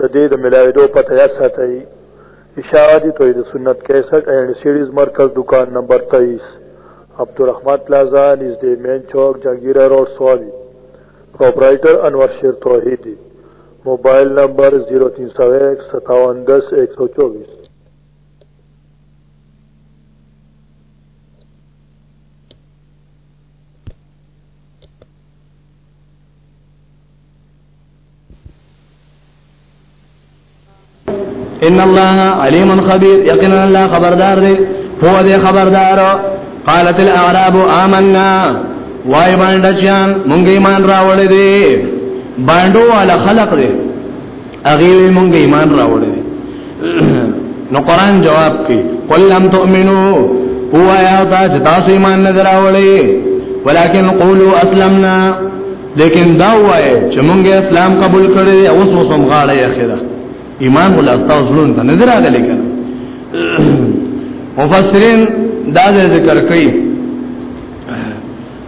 د دې د ملاویدو پته یاد ساتئ اشاعه دي توحید سنت 61 اینڈ سیریز مرکز دکان نمبر 23 عبدالرحمت پلازا نږدې مین چوک جهانگیره روډ سوابي پرپرایټر انور شیر توحیدی موبایل نمبر 03015710124 Thank you. ان الله علیم خبیر یقینا الله خبردار دی هو دې خبردار قالت الاعراب آمنا وای باندې چان مونږ ایمان راوړې دي باندې والا خلق دي هغه وی مونږ ایمان راوړل نو قران جواب کوي قل لم تؤمنو هو یا تا چې تاسو ایمان نه راوړی ولکن قولوا اسلمنا لیکن دا وایي چې مونږ اسلام قبول کړی او اوس وسم غاړه یې خیره ایمان ولا تاسو زړه ته نظر راغلی کنه مفسرین دا ذکر کوي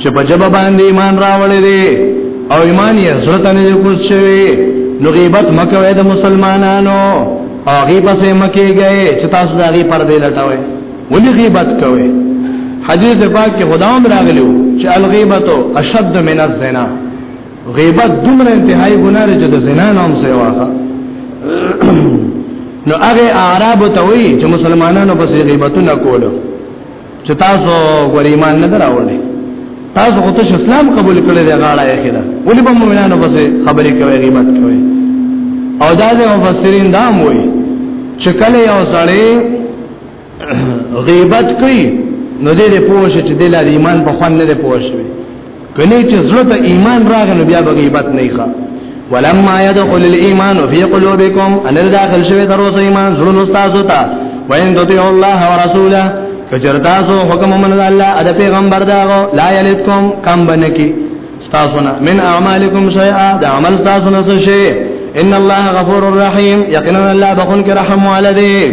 چې په جبه باندې ایمان راوړې دي او ایمان یې زړه نه دی کوز شوی نو غیبت مکوې د مسلمانانو او غیبت یې مکه گئے چې تاسو دا غي پر دې لټوي ولې غیبت کوي حدیث پاک کې خداوم راغلو چې الغیبت اشد من الزنا غیبت دومره انتهایی ګناه لري چې د زنا نوم سره واسه نو هغه اعراب ته وی چې مسلمانانو په غیبتونه کولو چې تاسو ور ایمان نه دراوړي تاسو خو ته اسلام قبول کړی دی غاړه یې خېدا ولې په مؤمنانو باندې خبرې کوي غیبت کوي او دا د مفسرین دا موي چې کله یو سړی غیبت کوي نو دې پوه شي چې د ایمان په خوان نه پوه شي کله چې زړه ته ایمان راغی نو بیا به غیبت نه ښه ولما يدخل الايمان في قلوبكم ان داخل شوی تر اوسه ایمان زړه تاسو ته وین دوی الله ورسوله کجر تاسو حکم من الله اد پیغمبر داغو لا یلتکم کم بنکی تاسو نه من اعمالکم شیئا د عمل تاسو نه شي ان الله غفور رحیم یقینا الله بخون کرحم والده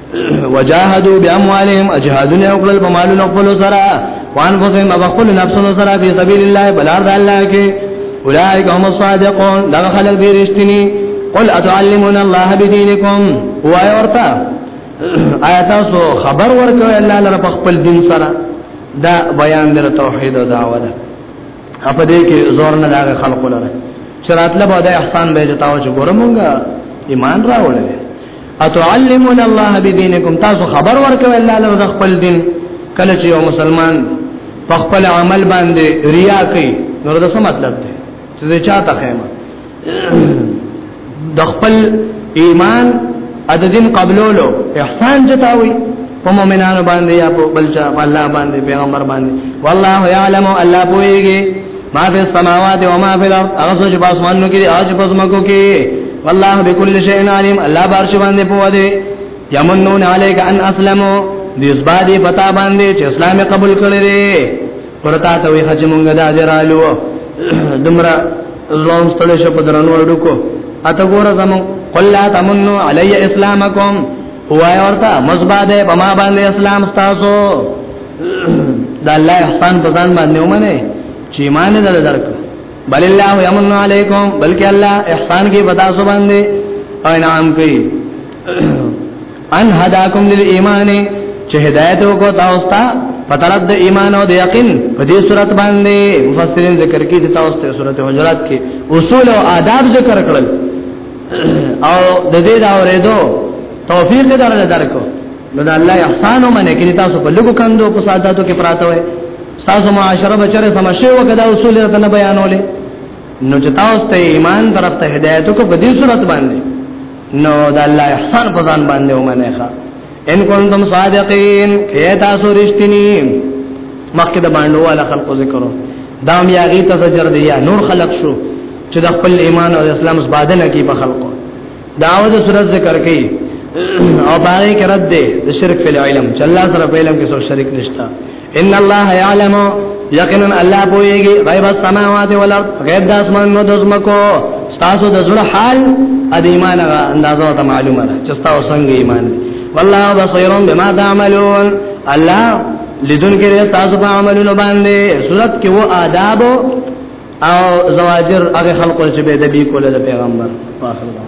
وجاهدوا باموالهم اجهادنا وقل بمال نقبل سرا وان فسهم بخل نفس سرا في سبيل الله بلار الله کې اولئک هم الصادقون دا خلق دې رښتینی قل اتعلمون الله بدينكم وای ورته آیا تاسو خبر ورکوي الله لپاره په خپل دین سره دا بیان در توحید او دعوه ده په دې کې زور نه دا خلق لره چراتله به د احسان به جتاو چې ګورمږه ایمان راوړل اتعلمون الله بدينكم تاسو خبر ورکوي الله له خپل دین کله چې یو مسلمان په خپل عمل باندې ریا کوي نو دا څه مطلب دی چې چاته خیمه د خپل ایمان د دین قبولولو احسان جتاوي په مؤمنانو باندې یا په بلچا الله باندې پیغمبر باندې والله يعلم الله پويږي ما فی السماوات و ما فی الارض هغه څه چې په اسمانونو کې دي او چې په ځمکو کې والله بكل شيء عليم الله بارش باندې پوه دی یمنون علیک ان اسلمو دې زبادي پتا باندې چې اسلام قبول کړی دی پرتا ته وی حج مونږه د اجر الو دمرا زلون ستړي شپ درنو اډو کو اته ګور زمو قل لا تمنو علی اسلامکم وای ورته مزباده په ما باندې اسلام تاسو د الله احسان په ځان باندې ومنه چې ایمان دې درک بل الله یمن علیکم بلکې الله احسان کې پتا سو باندې او انعام کوي ان هداکم للایمان چې هدایت وکړو تاسو ته پترد د ایمان او د یقین په دې صورت باندې مفسرین ذکر کوي چې تاسو ته سورته حجرات کې اصول او آداب ذکر کړل او د دې دا اورېدو توفیق در نه درکو نو دا الله احسان ومنه کړي تاسو په لګو کندو په ساداتو کې پراته وای تاسو معاشره بچره سمشه وکړه اصول ته نه بیانولې نو چې تاسو ته ایمان طرف ته هدایت کو په دې صورت باندې نو دا الله احسان په ځان باندې ومنه ښا ان کنتم صادقین کیا تاسو رښتینی مخکې د باندې والا خلقو ذکرو دا بیا غي ته زجر دی یا نور خلق شو چې د خپل ایمان او اسلام سبادنه کې په خلقو داوود سورۃ ذکر کړي او باندې کرد دې د شرک په علم چې الله سره په علم کې څو شریک نشتا ان الله يعلم یقینا الله پويږي غیب السماوات والارض غیب د اسمان نو د زمکو تاسو د زړه حال ا د ایمان غا اندازو ته معلومه ده چې تاسو څنګه ایمان والله بصير بما تعملون الله لذن کې تاسو په عملونو باندې صورت کې وو آداب او زواجر هغه خلقو چې به د بي کول د پیغمبر واخره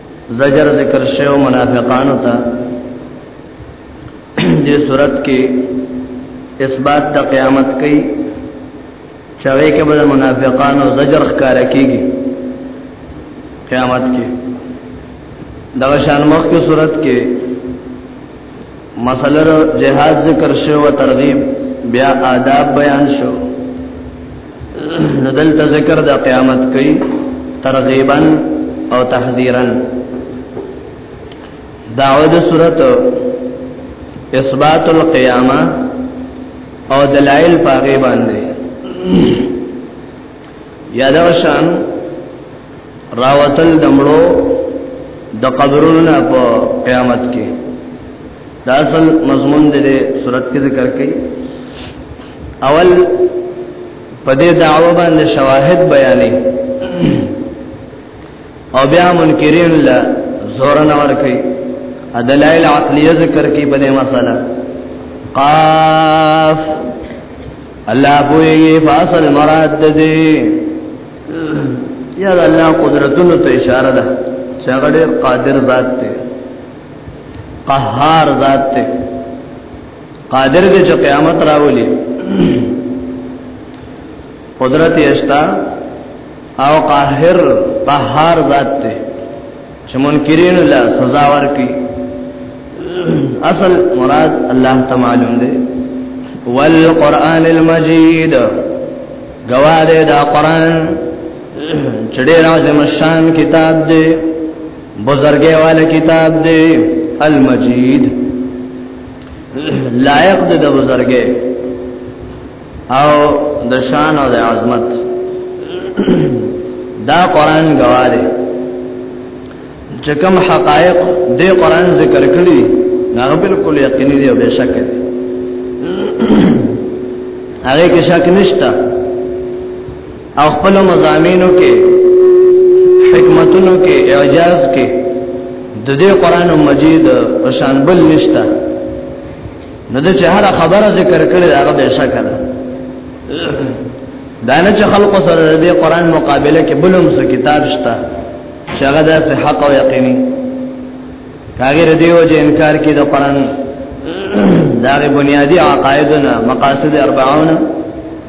زجر ذکر شیو منافقانو تا دی صورت کې اثبات تا قیامت کئی چاوی که بدا منافقانو زجر خکار کیگی قیامت کې دغه شان مخ کې صورت کې مسله جهاد ذکر شو او ترغیب بیا آداب بیان شو ندلت ذکر دا قیامت کئی ترغیبا او تحذیرا دعوت صورت اثبات القیامه او دلائل پاغی باندې یادوشان راوتل دمړو د قبرونو په قیامت کې دا اصل مضمون دې صورت کې ذکر کړي اول په دې دعوه باندې شواهد بیانې او بیا منکرین لا زور نه ور کوي دلایل عقلیه ذکر کوي په دې مسله قاف الله پوي فاصل مراد دې یا الله قدرتونو ته اشاره ده چې هغه ډېر قادر ذات دی قهار ذات دی قادر دې چې قیامت راولي قدرت اشتا او قاهر قهار ذات ته چې منکرین له سزا ورکي اصل مراد الله تعالی معلوم دی والقران المجید گواده دا قران چډیر اعظم شان کتاب دی بزرګي والا کتاب دی المجید لایق د د بزرګې او د شان او د عظمت دا قران گواهه چې کوم حقایق د قران ذکر کړی دا بالکل یقیني دی او به شک دی هغه کې شک نشته او خپل مزامینو کې حکمتونو کې اعجاز کې د دې قران مجید په شان بل نشته نو د چهار خبره ذکر کړي هغه به شکل دانه چې خلق سره د قران مقابله کې بلوم څه کتاب شته چې هغه د حق او یقیني کاغیر دیو چې انکار کې د قران دغه بنیادی عقایدنا مقاصد 40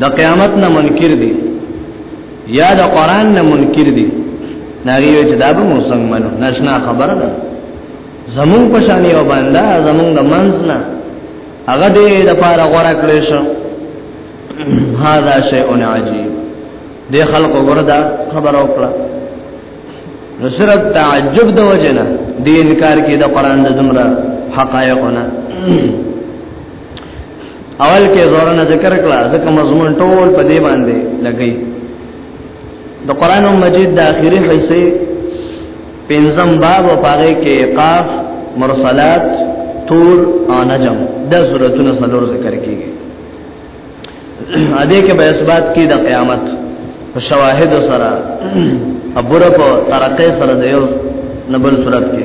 د قیامت نه منکر دي یا د قران نه منکر دي ناغي وچ دا به موسم منو نشنا خبره ده زمون په شان یو باندې زمون د منځ نه هغه دې د پاره غوړه کړې شو هاذا شیء عجیب دې خلق وردا خبر او کړه نو صرف تعجب د وجنه دې انکار کې د قران د زمره حقایقونه اول کې زورن ذکر کړه ځکه مضمون ټول په دې باندې لګي د قران مجید د اخیری حصے پنځم باب او پاره کې قاف مرسلات طور او نجم د سورتونو څلور ذکر کیږي ا دې کې به اسباد کې د قیامت په شواهد سره ابره په ترقه سره د یو نبل صورت کې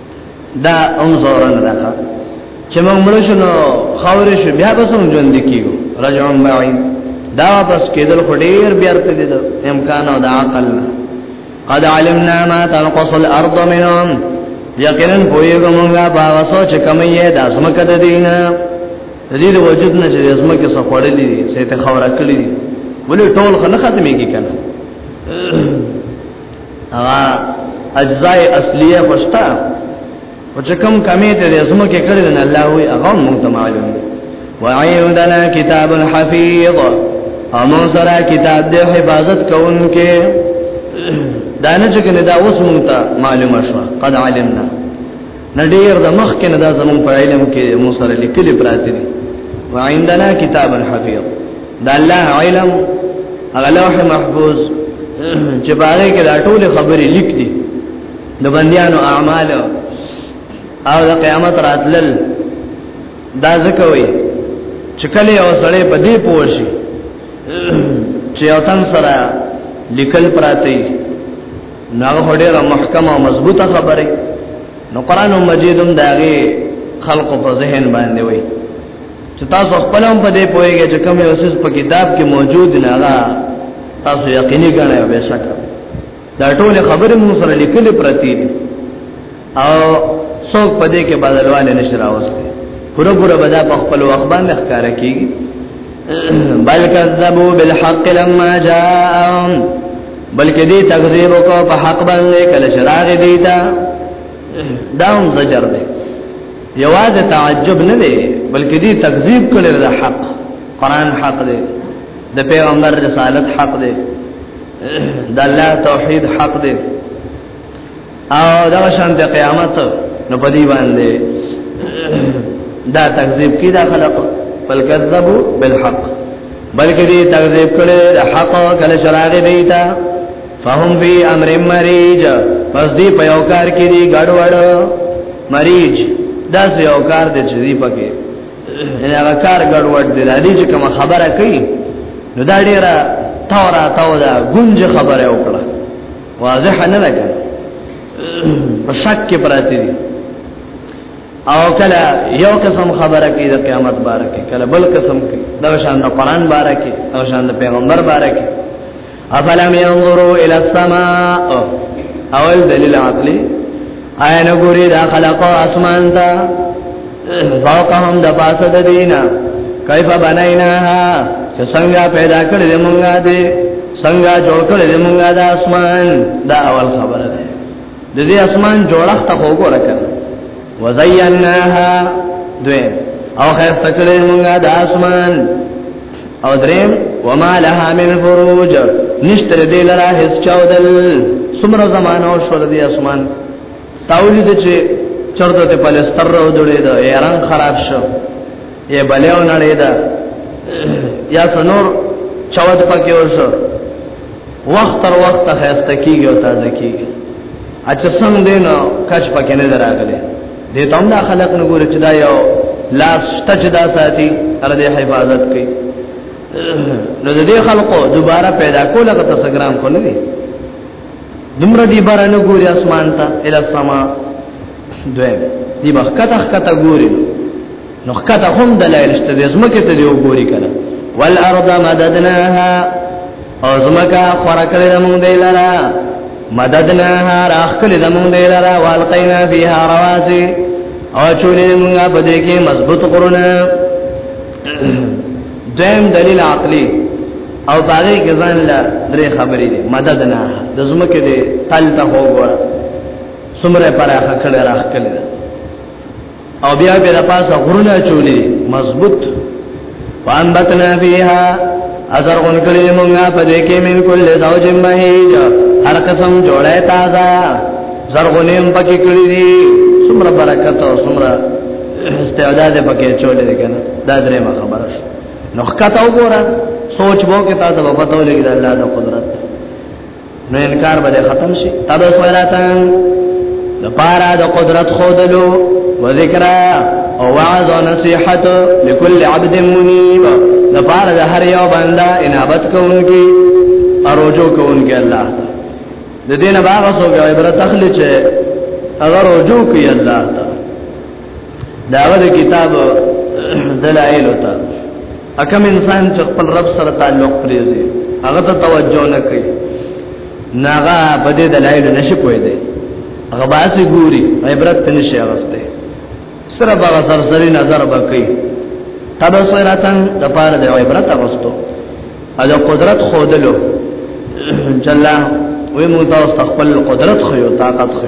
دا هم زورن ده چې موږ مړ شو نو خاور شو بیا به څنګه ژوند کیږو رجعون بعید دا واپس کېدل خو ډیر بیا ته دي امکان او د عقل قد علمنا ما تنقص الارض منهم یقینا پویګو مونږه باغ سوچ کمې د اسمکه د دینه د دې وجود نه چې زما کې څه خړلې دي سه ته خبره کړې دي ولې ټول خلک ختمي کې کنه هغه اجزاء اصليه خوشتا او چې کوم کمی ته د اسمو کې کړی نه الله وي هغه مونږ ته معلوم دی وعندنا کتاب الحفیظ امو سره کتاب د حفاظت کوونکې دانه چې کنه دا اوس مونږ ته معلومه شو قد علمنا نه ډیر د مخ کې نه دا زمون په علم کې مو سره لیکلي پراته دي وعندنا کتاب الحفیظ دا الله علم هغه لوح محفوظ چې باندې کې دا ټول خبرې لیک دي د بندیانو اعمال او د قیامت راتلل دا ځکه وي چې کله یو سړی په دې پوه شي چې او تن سره لیکل پراته نو هغه ډیره محکمه او مضبوطه خبره نو قران مجید هم داغه خلق په ذهن باندې وای چې تاسو خپل هم په دې پوهیږئ چې کوم یو څه په کتاب کې موجود نه هغه تاسو یقیني ګڼئ به شک دا ټول خبره موږ سره لیکلې پرتی دي او څوک په دې کې بدلواله نشي راوستي پورا پورا بدا په خپل وخت باندې ښکارا کیږي بل کذبوا بالحق لما جاءهم بلکې دې تکذیب وکاو په حق باندې کله شراغ دي تا داوم زجر دی یواز تعجب نه دی بلکې دې تکذیب کړي د حق قران حق دی د پیغمبر رسالت حق دی د الله توحید حق دی او دا شان د قیامت نو په دی باندې دا تکذیب کی دا خلق بل کذبو بالحق بلکې دې تکذیب کړي د حق کله شراغ دیتا فهم فی امر مریج پس دی په یو کار کې دی ګډوډ مریج دا یو کار دی چې دی پکې ان هغه کار ګډوډ دی د دې کوم خبره کوي نو دا ډیره تورا تاو دا ګونج خبره وکړه واضح نه لګا په شک کې پراتی دي او کله یو قسم خبره کوي د قیامت باره کې کله بل قسم کوي دا شان د قران باره کې او شان د پیغمبر باره کې افلم ينظروا الى السماء اول دلیل عقلی آیا نګوري دا خلق اسمان ته فوقهم د پاسه د دینا کیف بنیناها چې څنګه پیدا کړې د مونږه دې څنګه جوړ کړې د مونږه د اسمان دا اول خبره ده د دې اسمان جوړښت ته وګوره کړه وزیناها دوی او خیر تکړه مونږه د اسمان او دریم وما لها من فروج نشتر دی لرا هیڅ چاودل سمر زمانو شور دی اسمان تاولی د چې چرته ته پلستر رو دړې دا یا رنگ خراب شو یا بلیو نړې دا یا سنور چوت پکې ورسو وخت تر وخت خسته کیږي او تازه کیږي اچھا څنګه دین کچ پکې نه دراغله دې ته هم دا خلق نه ګوري چې دا یو لاس تجدا ساتي تر دې حفاظت کوي نو دې خلقو دوباره پیدا کوله که تاسو ګرام کو نه دي دومره دی بار نه ګوري اسمان ته اله سما دویم دی بخ کته کته ګوري نو کته هم دلایل شته د زمکه ته دی وګوري کنه والارض مددناها او زمکه خورا کړی موږ دی لرا مددناها راخ کړی موږ دی لرا والقینا فیها رواسي او چولې موږ په دې کې مضبوط قرونه دیم دلیل عقلی او باغې کې ځان لا درې خبرې دي مدد نه د زمکه دې تل ته وګوره سمره پر هغه کړه راخلې او بیا به د پاسه غرونه چولې مضبوط وانبتنا فيها اثر غن کړي مونږه په دې کې من کل زوج مهيج هر قسم جوړه تازه زرغونیم پکې کړی دي څومره برکت او څومره استعداد پکې چولې کنه دا درې ما خبره شو نو ښکته وګوره سوچ وو کې تاسو په پتو لګی د الله د قدرت نو انکار به ختم شي تاسو سوالاتان د پارا د قدرت خودلو و ذکر او وعظ او نصيحت لكل عبد منيب د پارا د هر یو بندا انابت کوونکی اروجو کوونکی الله د دینه باغ سو عبرت اخلي چې اگر رجوع کوي الله ته داغه کتاب دلائل ہوتا اکم انسان چې خپل رب سره تعلق پریزي هغه ته توجه نه کوي ناغه بده دلائل نشي پوي دي هغه باسي ګوري عبرت نشي اغسته سره هغه سرسري نظر بکي تبصرتن د پاره د عبرت اغستو اجا قدرت خودلو جلا وی موږ تاسو خپل قدرت خو طاقت خو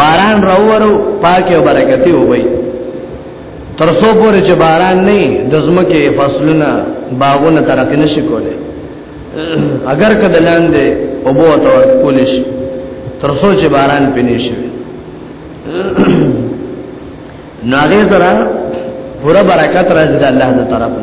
باران راوورو پاکه او برکتی وبي تر څو پورې چې باران نه د زمکه فصلونه باغونه ترقی نشي کوله اگر کده لاندې او بو تو پولیش تر څو چې باران پینې شي ناغه سره پورا برکت راځي د الله تعالی طرفه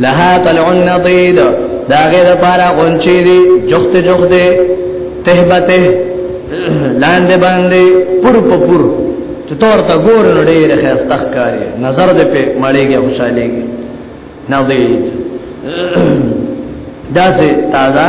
لها طلع النضيد دا غیر پارا غنچی دی جخت جخت دی تهبته لاندې باندې پر په پر چې تور تا ګور نو ډېر خسته ښکاری نظر دې په مړېږي خوشاليږي نضيد دا سه تازه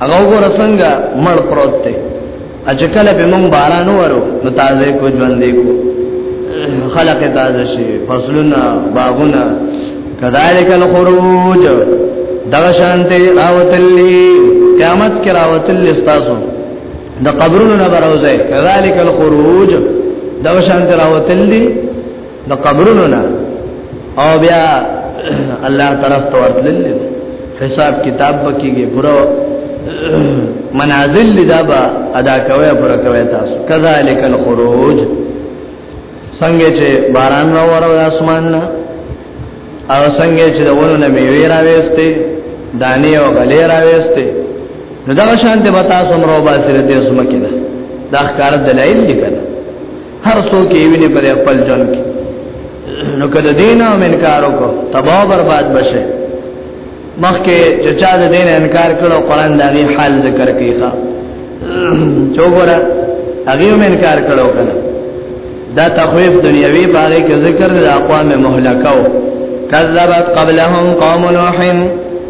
هغه وګوره څنګه مړ پروت دی اچکل په مونږ باران ورو نو تازه کو ژوند دی کو خلق تازه شي فصلونه باغونه کذالک الخروج دا شانته راوتلی قیامت کې راوتلی استاسو د قبرونو نه براوځي کذالک الخروج دا شانته راوتلی د قبرونو نه او بیا الله طرف ته ورتلل حساب کتاب پکېږي پورا منازل لدابا ادا کوي پورا کوي تاسو کذالک الخروج څنګه چې باران را ورو د اسمان نه او څنګه چې د ونو نه میوه را وېسته دانی او غلې را وېسته نو دا شانته بتا سم رو باسي د دې سم کې دا ښکار دلایل لیکل هر څوک یې ویني پر خپل جون کې نو کله دین او انکار وکړو تباہ برباد بشه مخکې چې چا د دین انکار کړو قران دا غي حال ذکر کوي ښا چوغورا هغه هم انکار کړو کنه دا تخویف دنیوي باغې کې ذکر د اقوام مهلکاو کذبت قبلهم قوم نوح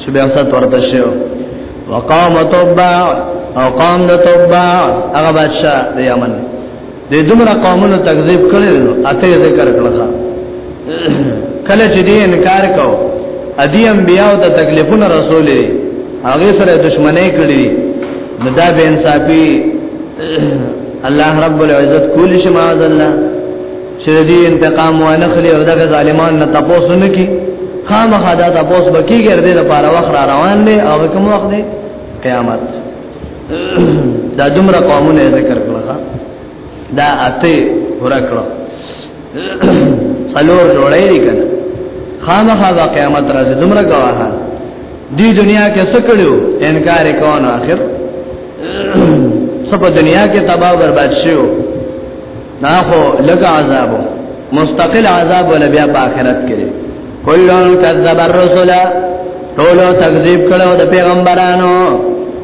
چې بیا سات ورته شو وقام تبع او قام د تبع هغه بادشاہ د یمن د دومره قومونو تکذیب کړي اته ذکر کړل کله چې دې انکار کو ادي انبیاء ته تکلیفونه رسولې هغه سره دښمنۍ کړې مدا به انصافي الله رب العزت کول شي معاذ الله چې دې انتقام وانه خلی او دغه ظالمان نه تاسو نه کی خامخا دا تاسو بکی ګرځي د پاره وخت را روان دی او کوم وخت دی قیامت دا دومره قومونه ذکر کړل دا اته پورا کړو څلور جوړې دي کنه خامخا د قیامت راځي دومره گواهان دی دنیا کې څه کړو انکار کوو اخر سب دنیا کې تباہ برباد شوو دا خو لګ عذاب مستقل عذاب ول بیا په آخرت کې کلون کذب الرسل ټول تکذیب کړو د پیغمبرانو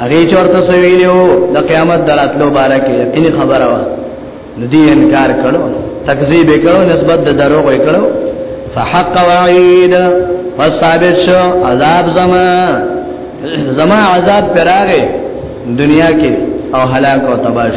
هغه چورته سویلو د قیامت دراتلو باره کې ان خبره وا ندی انکار کړو تکذیب کړو نسبت د دروغ کړو فحق وعید فثابت شو عذاب زما زما عذاب پراغه دنیا کې او هلاک او تباش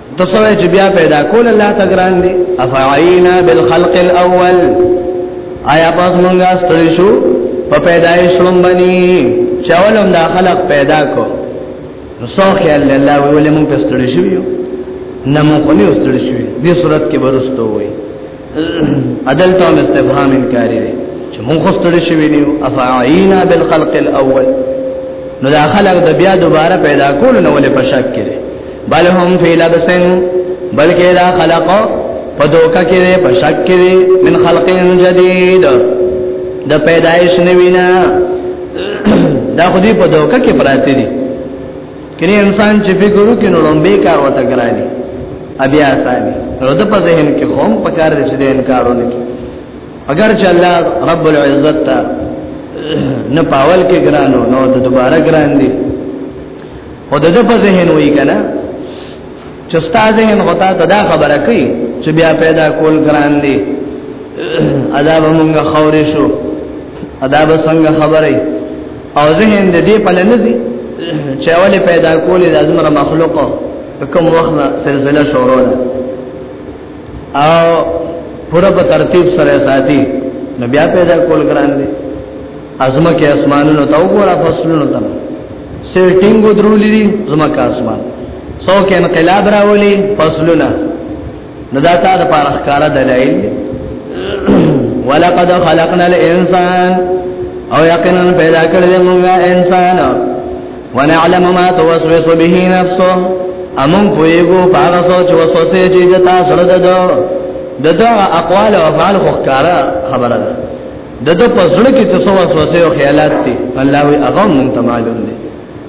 تصوی چې بیا پیدا کول الله تګران دی افعینا بالخلق الاول آیا پس مونږه ستړي شو په پیدایش لومبني چاولم دا خلق پیدا کو نو سو خیال الله ولې مونږ په ستړي شو نه مونږ خو نه ستړي شو دې صورت کې برستو وي عدل ته استفهام انکاری دی چې مونږ خو ستړي شوی نیو افعینا بالخلق الاول نو دا خلق د بیا دوباره پیدا کول نو ولې پښک کړي بل هم فی لبسن بلکې دا خلق په دوکا کې پښک کړي من خلق جدید د پیدایش نوینا دا خو دې په دوکا کې پراته دي کله انسان چې فکر وکړي نو لومبه کار وته ګراني ابي آساني نو د په ذهن کې قوم په کار دي چې انکارونه کوي اگر چې الله رب العزت ته نه پاول کې ګرانو نو د دوباره ګران دي او د په ذهن وای کنه چې ستاسو ذهن غوتا ته دا خبره کوي چې بیا پیدا کول ګران دي عذاب مونږه خورې شو عذاب څنګه خبره او ذهن د دې په لنځي چې اولې پیدا کولې د ازمره مخلوق کوم وخت سلسله شروع ده او پورا په ترتیب سره ساتي نو بیا پیدا کول ګران دي ازمه کې اسمانونو ته وګوره فصلونو ته سیټینګ درولې دي زما کا اسمان څوک انقلاب راولي فصلونه نو دا تا د پاره ښکارا دلایل ولقد خلقنا الانسان او یقینا پیدا کړل موږ انسان ونعلم ما توسوس به نفسه امون پویګو پاغه سوچ وسوسه چې د تاسو سره ده دغه اقوال او افعال خو ښکارا خبره ده دغه په ځړ کې څه وسوسه او خیالات دي الله وي هغه مونږ ته معلوم دي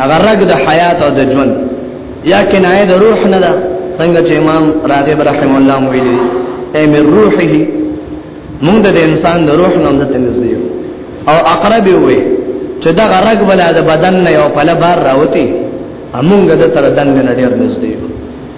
هغه رګ د حیات او د ژوند یا کنایه د روح نه ده څنګه چې امام راغب رحم الله ویلي اي من روحه موږ د انسان د روح نوم د تنزلی او اقرب وي چې دا غرق بل د بدن نه یو پله بار راوتی امونګه د تر دن نه ډیر نږدې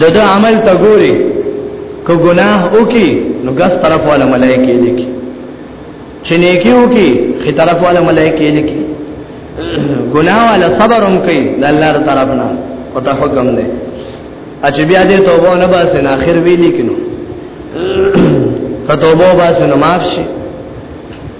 د د عمل ته ګوري کو ګناه وکي نو ګس طرف والا ملائکه لیکي چې نیکی وکي خي طرف والا ملائکه لیکي ګناه والا صبر هم کوي د الله تر طرف نه او ته حکم دی اچ بیا دې توبه نه باسه نه اخر وی لیکنو ته توبه باسه نه معاف شي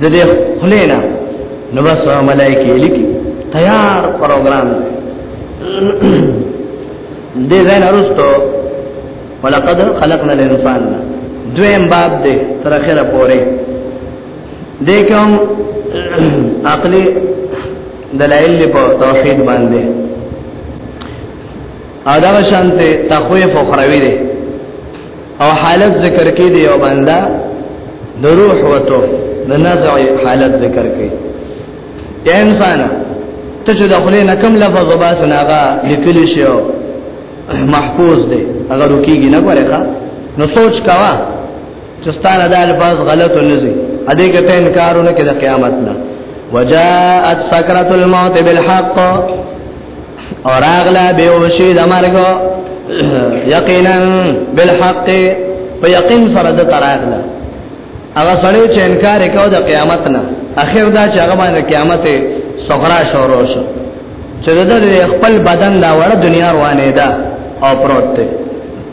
د دې خلینا نو بس ملائکه لیکي تیار پروګرام دې ځای نه رسټو ولقد خلقنا الانسان دویم باب دې تر اخره پورې دې کوم عقلي دلایل په توحید باندې ادا شانته تخویف او خروی دې او حالت ذکر کې دی او بندا د روح وته د نزع حالت ذکر کې یا انسان ته چې د خلې نه کم لفظ وباس نه هغه لیکل شي او محفوظ دی هغه رکیږي نه پرې ښا نو سوچ کاوه چې ستاره د الفاظ غلط ولزي ا دې کې ته انکارونه کې د قیامت نه وجاءت سکرۃ الموت بالحق اور اغلا بیوشی د مرګ یقینا بالحق په یقین سره د تراغلا هغه سړی چې انکار وکاو د قیامت نه اخر دا چې هغه باندې قیامت صغرا شروع شو چې د خپل بدن دا وړه دنیا روانه ده او پروت ده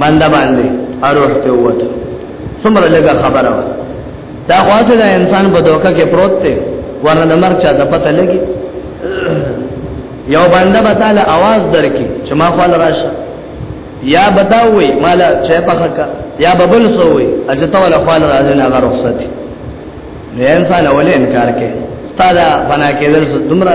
باندې باندې اروح ته وته څومره لګه خبره وا دا خواته دا انسان په دوکه کې پروت دی ورنه د مرچا د پته لګي یو باندې به تعالی आवाज درکې چې ما خپل راشه یا بداوي مال چې په حق یا ببل سووي اجته ولا خپل راځي نه غره رخصت نه انسان اولې انکار کوي ستاده بنا کېدل څومره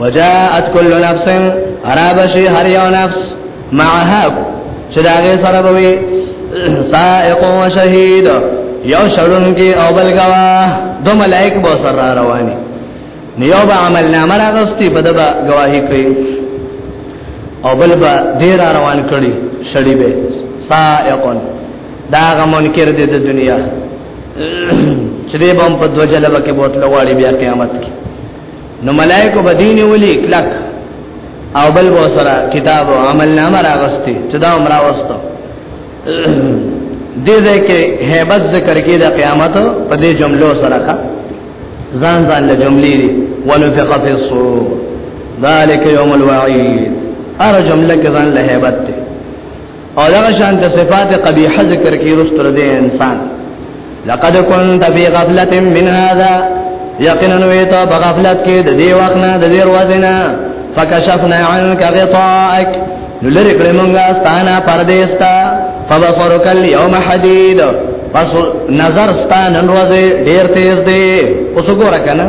وجاءت كل نفس ارابشي هر یو نفس معها چې دا غي سره بوي سائق و شهید یو شړون کې او بل غوا دو ملائک به سره رواني نیو به عمل نامه راغستي په دبا گواہی کوي او بل به ډیر روان کړي شړی به سائقون دا غمون کړ دې د دنیا چې دې بم په دوجلبه کې بوتل واړي بیا قیامت کې نو ملائکه بدین ولي کلک او بل بو سره کتاب او عمل نامه راغستي چې دا عمره وسته دې دې کې hebat ذکر کې د قیامت په دې جملو سره کا ځان ځان له جملې دي ونفق فی الصور ذالک یوم الوعید هر جمله کې ځان له hebat او دا شان د صفات قبیحه ذکر کی رستر دې انسان لقد كنت في غفله من هذا یقینا ویتا بغفلت کې د دې وخت نه د دې ورځې فکشفنا عنك غطاءك نلری کړه مونږه ستانه پردېستا فبصرك اليوم حديد پس نظر ستانه نن ورځې ډېر تیز دی اوس وګوره کنه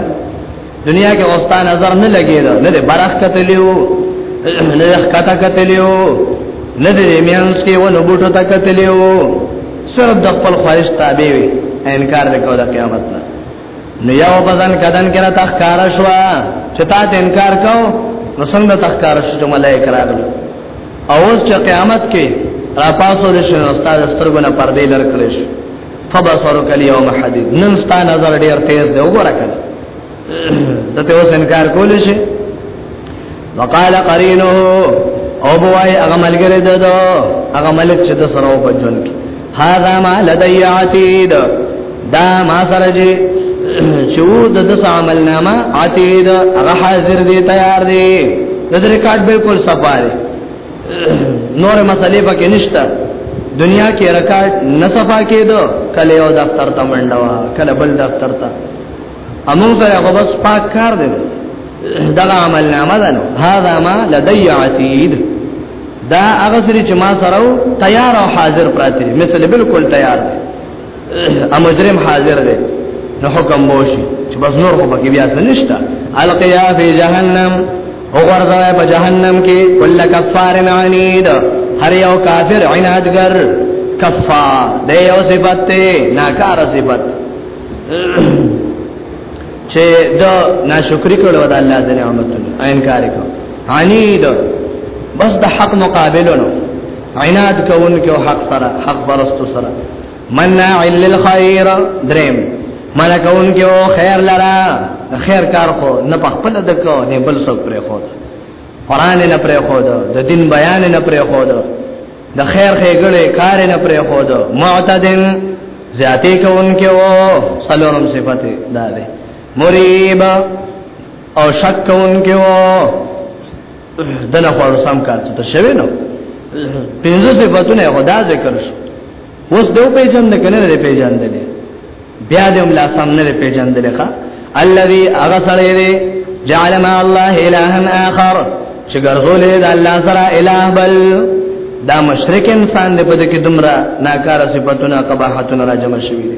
دنیا کې اوستا نظر نه لګیدو نه دې برخ کتلیو نه دې خطا کتلیو نه دې میانس کې و نو بوټو تا کتلیو صرف د خپل خواهش تابع وي انکار وکاو د قیامت نه نو یو بزن کدن کرا تخکار شوا چتا ته انکار کو نو څنګه تخکار شو ملائک راغلو او اوس چې قیامت کې را پاسو لشي استاد سترګونه پردې لر کړې شي فبصرك اليوم حديد نن ستا نظر ډیر تیز دی وګوره کله ته ته اوس انکار کول شي وقال قرينه او بوای هغه ملګری ده دو هغه ملک چې د سره په جون کې هاذا ما لدی عتید دا ما سره جی شو د د عمل نامه عتید هغه حاضر دی تیار دی د ریکارډ بالکل صفاره نور مسلې پکې نشته دنیا کې ریکارډ نه صفا کېدو کله یو دفتر ته منډوا کله بل دفتر ته امون سره هغه بس پاک کار دی دا عمل نامه ده هاذا ما لدی عتید دا هغه سری چې ما سره تیار او حاضر پراته مثل بالکل تیار دی ا مجرم حاضر دی نو حکم بوشي چې بس نور خو پکې بیا څه نشته القیا فی جهنم او ورځوي په جهنم کې کله کفار عنید هر یو کافر عنادګر کفار دی او صفت ته ناکار صفت چې دا ناشکری کړو د الله د نعمتونو انکار کو عنید بس د حق مقابلونو عناد کوونکو حق سره حق پرستو سره منع للخير درم منع کون کې او خیر لرا خیر کار خو نه پخپل دکو نه بل څوک پرې خو قران نه پرې خو د دین بیان نه پرې خو د خیر خېګړې کار نه پرې خو معتدن زیاتی کون کې او سلورم صفته دا ده مریب او شک کون کې او دله خو سم کار ته شوی نو پنځه صفاتونه خدا ذکر شو اوس دو پیجن نه کنه نه پیجن دي بیا دې هم لا سم نه پیجن دي ښا الذي اغسل دې جعل ما الله الها اخر چې ګرځولې د الله سره الہ بل دا مشرک انسان دې په دې کې دمرا ناکاره صفاتونه قباحتونه راجم شوی دي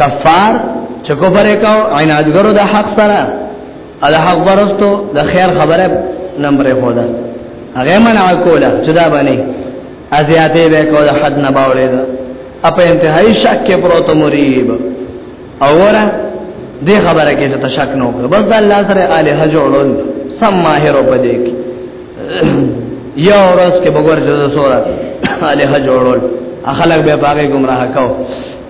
کفار چې کفر وکاو عنادګرو د حق سره د حق ورستو د خیر خبره نمبر په ده هغه منع کوله چې دا باندې ازیاته به کو د حد نه باولې ده اپ انتهایی شک کې پروت مریب اوره دې خبره کې ته شک نه وکړه بس الله سره الہ جوړول سم ماهر په دې کې یو ورځ کې بګور جوړ سورات الہ جوړول اخلاق به باغې گمراه کاو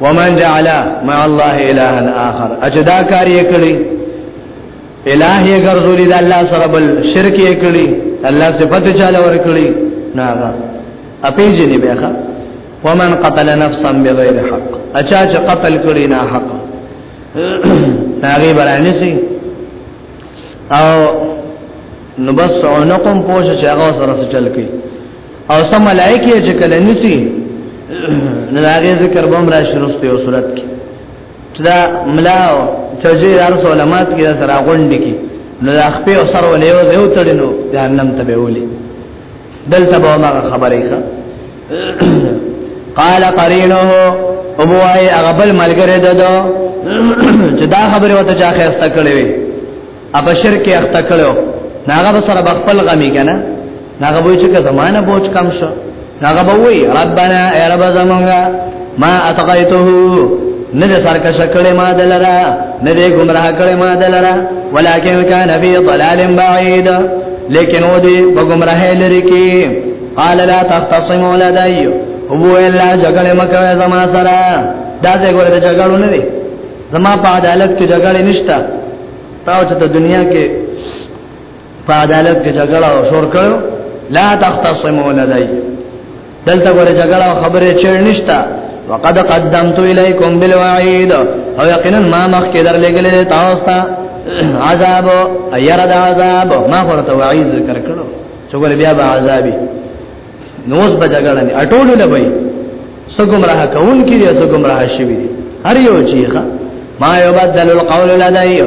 ومن جعل مع الله الها اخر اجدا کار یې کړی الہ یې ګرځولې د الله سره بل شرک یې کړی الله صفات چاله ور کړی نه هغه اپیجنې بهخه ومن قتل نفسا بغیر حق اچا چې قتل کړی نه حق هغه برانه سي او نو بس عنقم پوش چې هغه سره چل کی او سم ملائکه چې کله نسی نو هغه ذکر بم را شروع په صورت کې دا ملا تجیر ارس علماء کې دا سره غونډ کې نو دا خپل او سر ولې او دیو تړینو جهنم ته به ولي دلته به ما خبرې ښه قال قرینه او بوای هغه بل ملګری ددو چې دا خبره وته چا خسته کړې وي ابشر کې اخته کړو ناغه سره بخپل غمی کنه ناغه وای چې زمانہ بوج کم شو ناغه وای ربانا ای رب زمونږه ما اتقیته نه دې سرکه شکلې ما دلرا نه دې گمراه کړې ما دلرا ولکن کان فی ضلال بعید لیکن و دې بګمراه لری کې قال لا تختصموا لدی هو الا جګړه مکه زما سره دا څنګه ګوره جګړه نه دي زما په عدالت کې جګړه نشته تاسو چې د دنیا کې په عدالت کې جګړه او شور کړو لا تختصموا لدی دلته ګوره جګړه او خبره چیر نشتا وقد قدمت الیکم بالوعید او یقینا ما مخ کې در لګلې تاسو ته عذاب ایرد عذاب ما خورته وعید ذکر کړو چې ګوره بیا به عذابي نو اوس به جګړه نه اټول نه وي سګم راه کون کې دي سګم راه شي وي هر یو چیخه ما یبدل القول لدی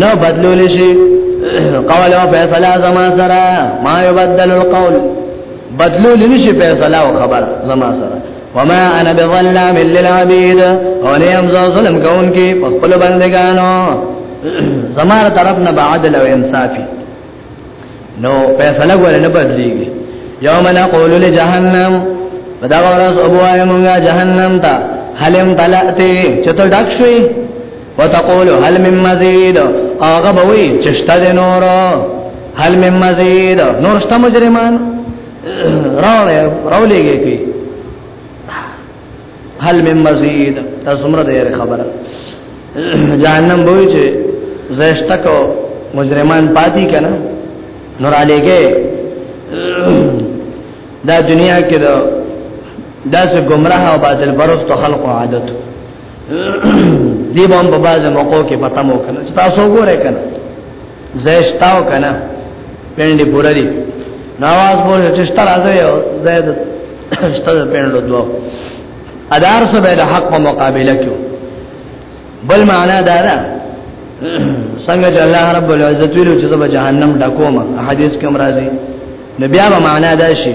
نو بدلول شي قول او فیصله زما سره ما یبدل القول بدلول نشي فیصله او خبر زما سره وما انا بظلام للعبید او نه هم ظلم کون کې خپل بندگانو زماره طرف نه بعدل او انصافي نو فیصله ګور نه بدلیږي یوم نقول لجهنم دا ورځ ابو ایمونګه جهنم ته حلم طلعتی چته ډک شوی وتقول هل من مزید هغه بوي چشته د نور هل من مزید نور شته مجرمان راولې راولېږي هل من مزید دا څومره ده خبره جهنم وای چې زشت کو مجرمان پاتې کنا نور علیګه دا دنیا کې دا داسې گمراه او باطل پرست خلق عادت دی باندې په بازه موقع کې پتا مو کنه تاسو ګورئ کنه زیشتاو کنه پندې پورا دي نواز بول چې ستر راځي زید ستر پندو دوه ادار سو به د حق په مقابله کې بل معنا دا ده څنګه چې الله رب العزت ویلو چې زه به جهنم ډکوم حدیث کوم راځي نبي هغه معنا دا شي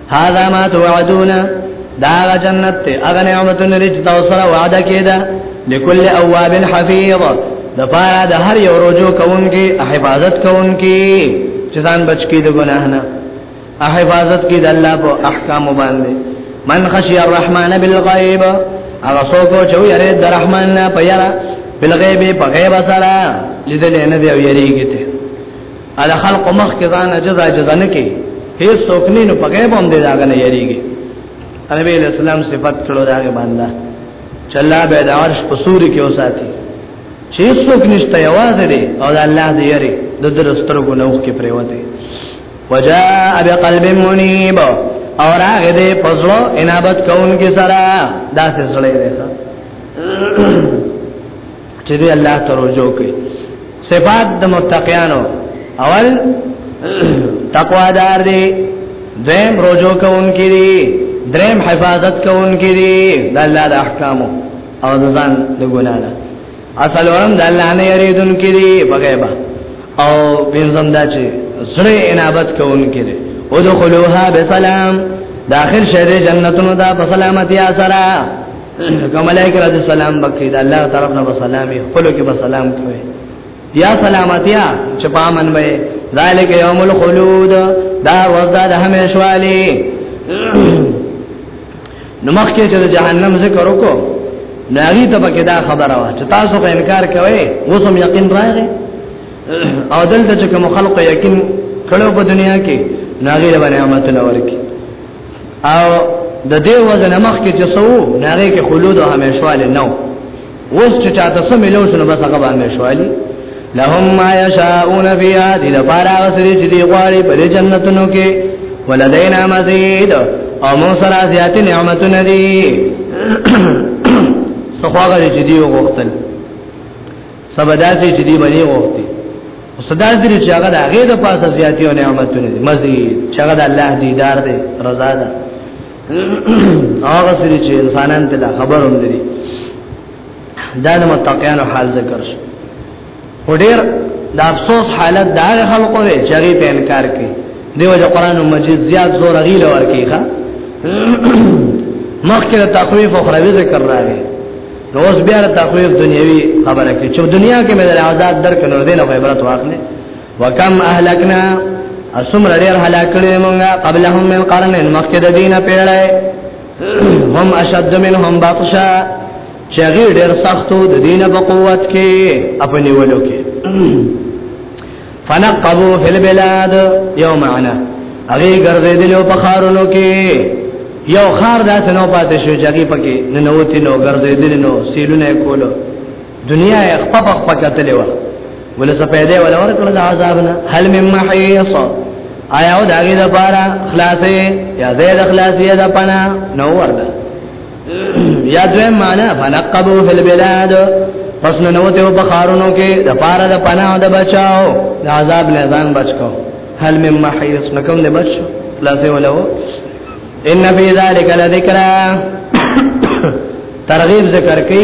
هذا ما توعدون دا جنت ته هغه نعمتونه لري چې تاسو سره وعده کړه لكل اواب حفيظ د پاره د هر یو روزو کوونکی حفاظت کوونکی چې ځان بچ کی د ګناه نه حفاظت کی د الله په احکام باندې من خشي الرحمن بالغيب هغه څوک چې یې د رحمان نه پیرا بالغیب په غیب سره لیدل نه دی یریږي ته اله خلق مخ کې ځان جزا جزا نه کې هیڅ څوک نه نو پګې بوم دې داګه نه یریږي نبی علیہ السلام صفات کړو دا باندې چلا به د عرش په سوري کې اوساتي چې څوک نشته یوازې دی او د الله دې یری د درسترو ګناوخ کې پریوته وجاء بقلب منيب اور هغه دې پزړو انابت کون کې سره داسې سره دی چې دی الله ته رجوع کوي صفات د متقینو اول تقوا دار دی دویم رجوع کوونکی دی دریم حفاظت کوونکی دی د الله د احکامو او د ځان د ګنا نه اصل ورم د الله نه یریدونکی دی بغیبه او بنظم دا چې زړه انابت کوونکی دی ادخلوها بسلام داخل شهر جنتونو دا په سلامتی سره کوم ملائکه راځي سلام بکې دا الله طرف نه سلامي خپل کې به سلام کوي یا سلامتیا چې پامن به ذالک یوم الخلود دا وزدا د همیشوالی نو مخکې چې جهنم ذکر وکړو ناری ته پکې دا خبره وا چې تاسو په انکار کوي اوس هم یقین راغی او دلته چې کوم خلق یقین کړو په دنیا کې ناغیر باندې عامه تلور کې او د دې وزن مخ کې چې سو ناره کې خلود او همیشواله نو وس چې چاته سم ملو شنو بس هغه همیشواله لهم ما یشاءون فیها دې لپاره غسرې چې دی غواړي په جنتونو کې ولدینا مزید او مو سره زیات نعمتونه دي سخواغه چې دی وغوښتل سبداسي چې دی باندې وختي صدا دې چې هغه د هغه د پاسه زیاتې او نعمتونه دي مزي چې هغه د الله دیدار دی رضا ده هغه سری چې انسانان ته خبر هم لري دا د متقینو حال ذکر شو وړیر د افسوس حالت دا خلکو دی چې هغه ته انکار کوي دیو د قران مجید زیات زور غیله ورکی ښا مخکې تخویف او خروی ذکر راغی نو اوس بیا را تخویف دنیوي خبره کوي چې دنیا کې مې عذاب درک نور دین او عبرت واخلې وکم اهلکنا اسم رډیر هلاکړې مونږه قبلهم من قرن مخکې د دینه پیړې هم اشد منهم بطشا چې غیر ډیر سختو د دینه په قوت کې خپل نیولو کې فنقبو فی البلاد یو معنا هغه ګرځیدلو په خارونو کې یو خار دا څنو پاتې شو چې هغه پکې نه نوتی نو ګرځیدل نو سیلونه کولو دنیا یې خپل خپل کتلې و ول څه پیدا ول ورکړه د عذاب نه هل مم محیص آیا او داګه د پاره خلاصې یا زید خلاصې د پنا نو ورده یا دوی معنا فنقبو فی البلاد پس نو نو ته په خارونو کې د پاره د پناه د بچاو د عذاب نه ځان بچو هل مم محیص نکم نه بچو لازم ولو ان فی ذلک لذکرا ترغیب ذکر کې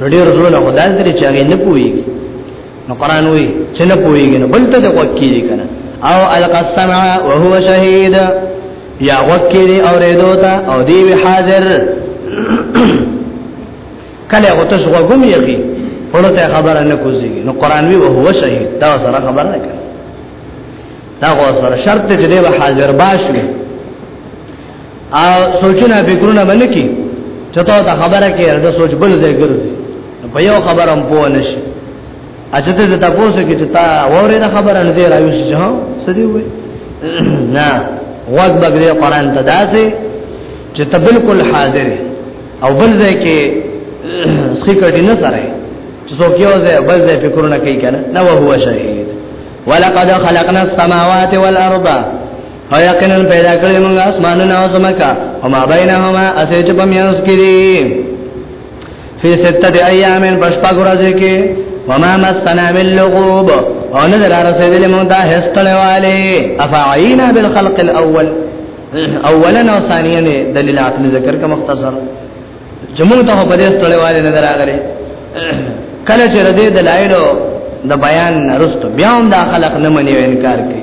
نو ډیر زړه خدای سره چې هغه نه پوي نو قران وی چې نه پويږي نو بل ته د وکی دي کنه او القسم وهو شهید یا وکی دي او ریدو تا او دی وی حاضر کله او تاسو وګم یخي ورته خبره نه کوزي نو قران وی وهو شهید دا سره خبره نه کوي دا غو سره شرط چې دی حاضر باشي او سوچونه فکرونه باندې کی چته دا خبره کې دا سوچ بل ځای ګرځي په یو خبره هم پوه نشي اچته ته تاسو کې چې تا وره دا خبره نه دی راوي چې هو سدي وي نه واګ بغیر قران ته داسي چې ته بالکل حاضر او بل ځای کې سخی کټی نه سره چې څوک یو ځای بل ځای فکرونه کوي کنه نو هو شهید ولقد خلقنا السماوات والارض او یقینا پیدا کړی موږ اسمانونه او زمکا او ما بینهما اسې چې په میاس کې دي فی سته ایام پشپا ګرځي کې وما مسنا من لغوب او نه در رسیدلې موږ دا هستلې والے افعینا بالخلق الاول اولا او ثانیا نه دلیل عقل ذکر کا مختصر جمعو ته په دې ستړې والے نه دراغلي کله چې ردی دلایلو د بیان رستو بیا هم دا خلق نه مني انکار کوي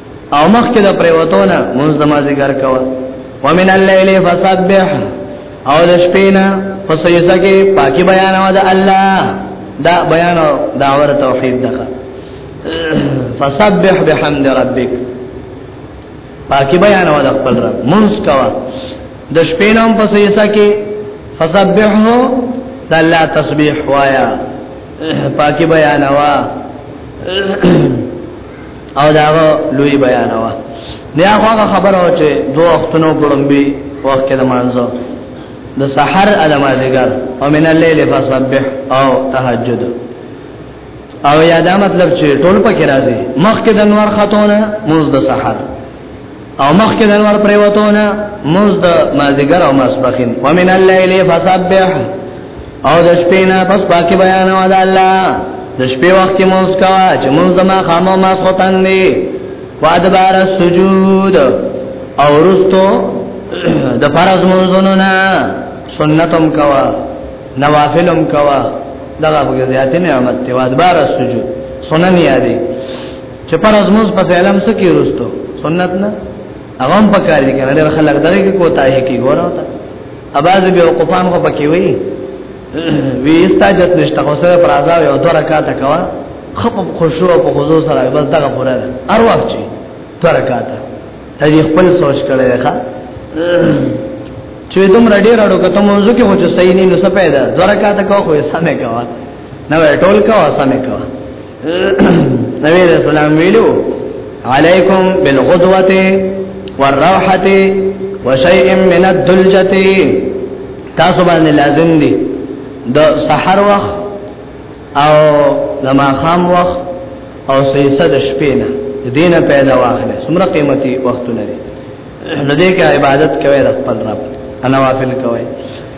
او مخکې د پریوتونه مونږ د مازیګر کوا ومن الليل فسبح او د شپې نه فسجده کې پاکي بیان او د الله دا بیان او داور توحید ده فسبح بحمد ربک پاکي بیان او د خپل رب مونږ کوا د شپې نه هم فسجده کې فسبحه د الله تسبیح وایا پاکي بیان وا او دا لوی بیان وا بیا هغه خبره و چې دوه وختونو ګړمبي وخت کې نمازو د سحر ادمه ذکر او من الليل فسبح او تهجد او یادا مطلب چې ټول پکې راځي مخکې د نور خاتون موږ د سحر او مخ کې دنور پریوتونه موز د مازیګر او ماسپخین ومن الليل فسبح او د شپې نه پس پاکي بیان او د الله د شپې وخت کې موز کا چې موږ ما خامو ما خوتن دي وادبار السجود او رستو د فرض موزونو نه سنتم کوا نوافلم کوا دغه بګزیاتې نعمت دی وادبار السجود سنن یادې چې پر ازموز په سلام سکی ورستو سنت نه هغه هم پکار دي کنه ډېر خلک دغه کې کوتاه کې ګوره تا اباز به وقفان کو پکې وي وی استاجت نشته خو سره پر ازا یو دوه رکعات کوا خپ خوشو په خضوع سره بس دغه پوره ده هر وخت چې دوه رکعات ته خپل سوچ کړی ښا چې دوم رډي راډو کته مونږ کې وځو صحیح نه نو څه پیدا دوه رکعات کو خو یې سمې کوا نه ټول کوا سمې کوا نبی علیہ السلام ویلو علیکم بالغدوه والروحه وشیء من الدلجه تاسو باندې لازم دي د سحر وخت او د ماخام وخت او سیسه د شپې نه دینه پیدا واخله سمره قیمتي وختونه دي نو دې کې عبادت کوي د خپل رب انا وافل کوي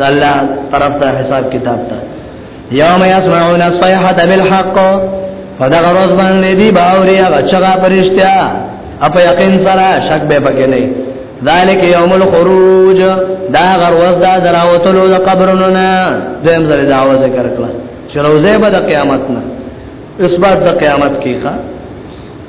الله طرف ته حساب کتاب ته یوم یسمعون الصیحه بالحق فدغ روز باندې دی باوري هغه چغه پرشتیا اپ یقین سره شک به پکې نه ذالک یوم الخروج دا غر روز دا دراوتلو د قبرونو نه زم زره دا و ذکر کړه چې روزه به د قیامت نه اثبات د قیامت کیخه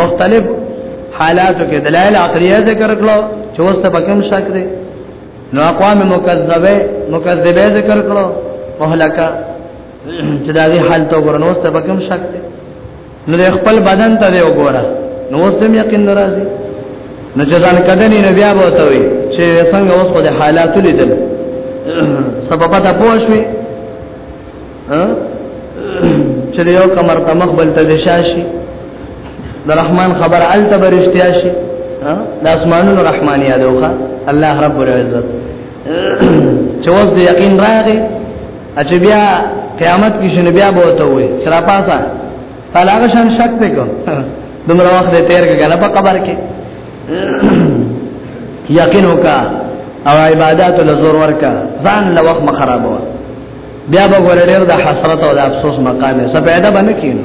مختلف حالاتو کې دلایل عقلیه ذکر کړو چې اوس ته بکم شک دي نو اقوام مکذبه مکذبه ذکر کړو مهلکه چې دا غي حالت وګورنو اوس ته بکم شک دي نو د خپل بدن ته دی وګوره نو اوس دې یقین ناراضي نو چې ځان کدنې نو بیا به ته وي چې څنګه اوس خو د حالات لیدل سبب ته پوښوي چې یو کمر ته مخ بل ته شاشي د رحمان خبر ال تبرشتیا شي د اسمانونو رحمانیا دوخه الله رب العزت چې اوس د یقین راغی چې بیا قیامت کې شنو بیا به وته وي چې را پاسه طلاق شان شک ته کو دومره وخت تیر کړه په قبر کې یقین وکا او عبادت له زور ورکا ځان له وخت مخرب و بیا به ګور ډیر د حسرت او د افسوس مقام سپیدا باندې کینو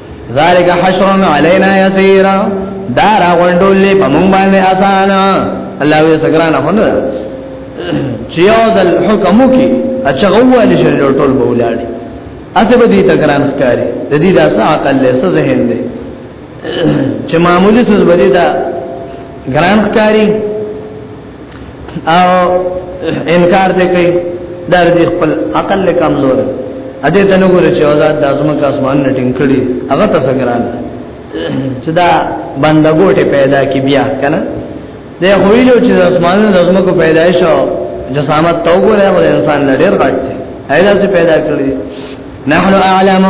ذالک حشر علینا یسیر دا را غونډولې په مونږ باندې آسان الله وی سګران هونه چې یو د حکم کی اچھا غوول شي ټول به ولاړي اته به دې تګران ښکاری د دې داسې عقل له څه ذهن دی چې معمولی څه به دې دا ګران ښکاری او انکار دې کوي دا دې خپل عقل له کمزور ا دې ته نګور چې آزاد د ازمه کا اسمان نه ټینګړي هغه ته څنګهران چې دا بندګوټه پیدا کی بیا کنه دې خویلو چې اسمانونو د ازمه کو پیدایش او جسامت توګه له انسان لړ غړ دی ایدا څه پیدا کړی نحن اعلم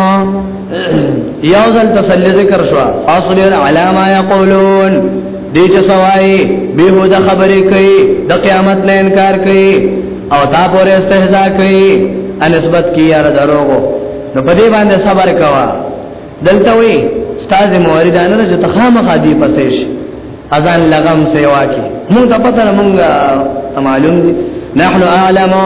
یو ځل تسلی ذکر شو فاصبر علی ما یقولون دې چې سوای به د خبرې کوي د قیامت نه انکار کوي او تا پورې استهزاء کوي انسبت کی یار دروغو نو په دې باندې صبر کوا دلته وی استاد موریدان نه چې تخامخ دی پسیش اذان لغم سیوا کی مونږ ته پته مونږه معلوم دي نحنو اعلمو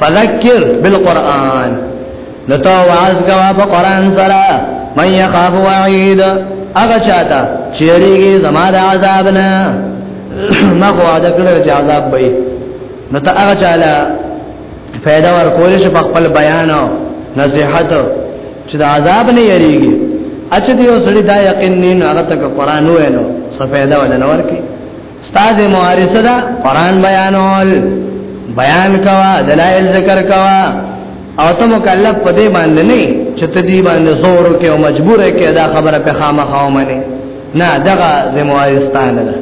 فذکر بالقران نو تو واز غوا په قران سره مې يخاف وعيد هغه چاته چیرېږي زما د عذاب نه ما خو عادت کړل چې عذاب به نو ته هغه چاله پیدا ور کول شي په خپل بیان او نصيحت چې د عذاب نه یریږي اچ دې یو سړی دا یقین نه هغه ته قرآن وینو څه پیدا ولنور کی استاد مؤرثه دا قران بیانول بیان کوا دلایل ذکر کوا او ته مکلف په دې باندې نه چې ته دې باندې زور کې او مجبور کې دا خبره په خامه خامه نه نه دغه زموارستان ده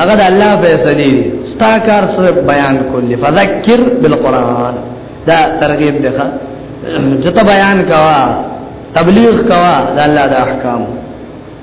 هغه د الله فیصله دي ستا کار سره بیان کول فذکر بالقران دا ترغیب ده چې ته بیان کوا تبلیغ کوا د الله د احکام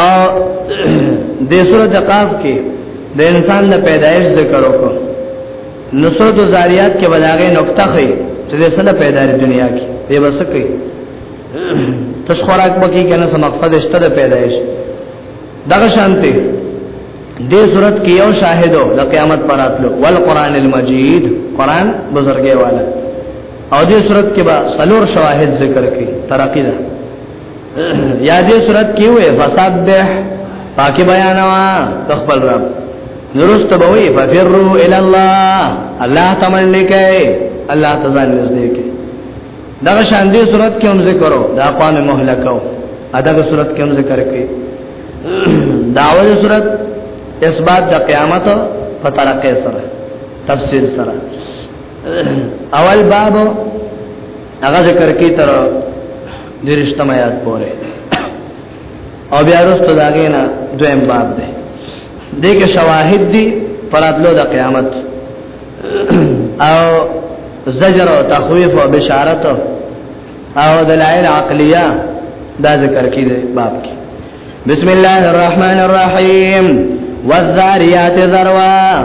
او د سورۃ قاف کې د انسان د پیدایش ذکر وکړو نو سورۃ زاریات کې بداغه نقطه خې چې د سره پیدایش دنیا کې دی وسکه تش خوراک بکی کنه سم مقصد شته د پیدایش دغه شانته دې صورت کې یو شاهدو د قیامت پر اتلو ول قران المجید قران بزرګي والا او دې صورت کې با سلور شواهد ذکر کړي ترقی ده یادې صورت کې وې فسبح پاکي بیانوا تخبل رب نورست به وې ففروا الى الله الله تمنې کوي الله تعالی نږدې کوي دا شان دې صورت کې هم ذکر او دا قوم مهلکو ادا صورت کې هم ذکر کوي داوود صورت اثبات د قیامت په ترقه سره تفسیر سره اول باب هغه ذکر کی تر درشتم آیات پورې او بیا وروسته دا غینا دویم باب دی دغه شواهد دی پراتلو د قیامت او زجر او تخویف او بشارت او دلائل عقلیه دا ذکر کی دی باب کی بسم الله الرحمن الرحیم والذاریات ذروا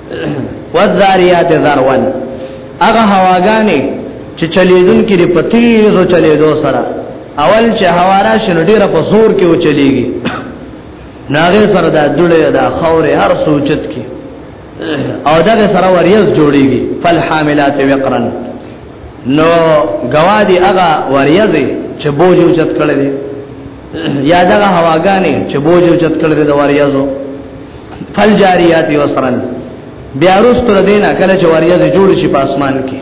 والذاریات ذروان هغه هواګانې چې چلیدون کې د پتیزو چلیدو سره اول چې هوا را شنو ډیره په زور کې و چلیږي ناغه سره دا دړې دا خورې هر سوچت کې او دغه سره وریاض جوړیږي فالحاملات وقرا نو گوادی هغه وریاض چې بوج اوچت کړي یا دغه هواګانې چې بوج اوچت کړي د وریاضو فالجاریات یسرن بیا رستر دینا کله چې وریاض جوړ شي په اسمان کې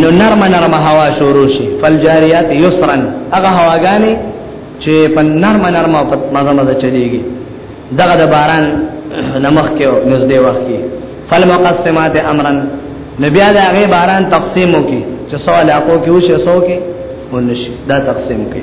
نو نرم نرم هوا شروع شي فالجاریات یسرن هغه هواګانی چې په نرم نرم په مزه مزه چلیږي دغه د باران نمخ کې نږدې وخت کې فالمقسمات امرا نبي دا هغه باران تقسیمو کې چې سوال اپو کې وشي سو کې ونشي دا تقسیم کې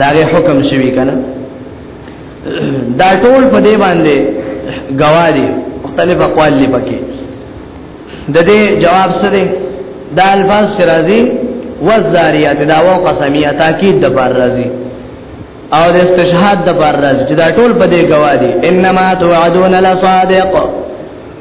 دا غي حکم شوی کنه دا ټول په دې باندې گواهی مختلف اقوال لې پکې د دې جواب څه دی دا الفاظ شرازی والذاریات دا و قسمیه تاکید د بار راځي او د استشهاد د بار راځي چې دا ټول په دې گواهی انما توعدون لصادق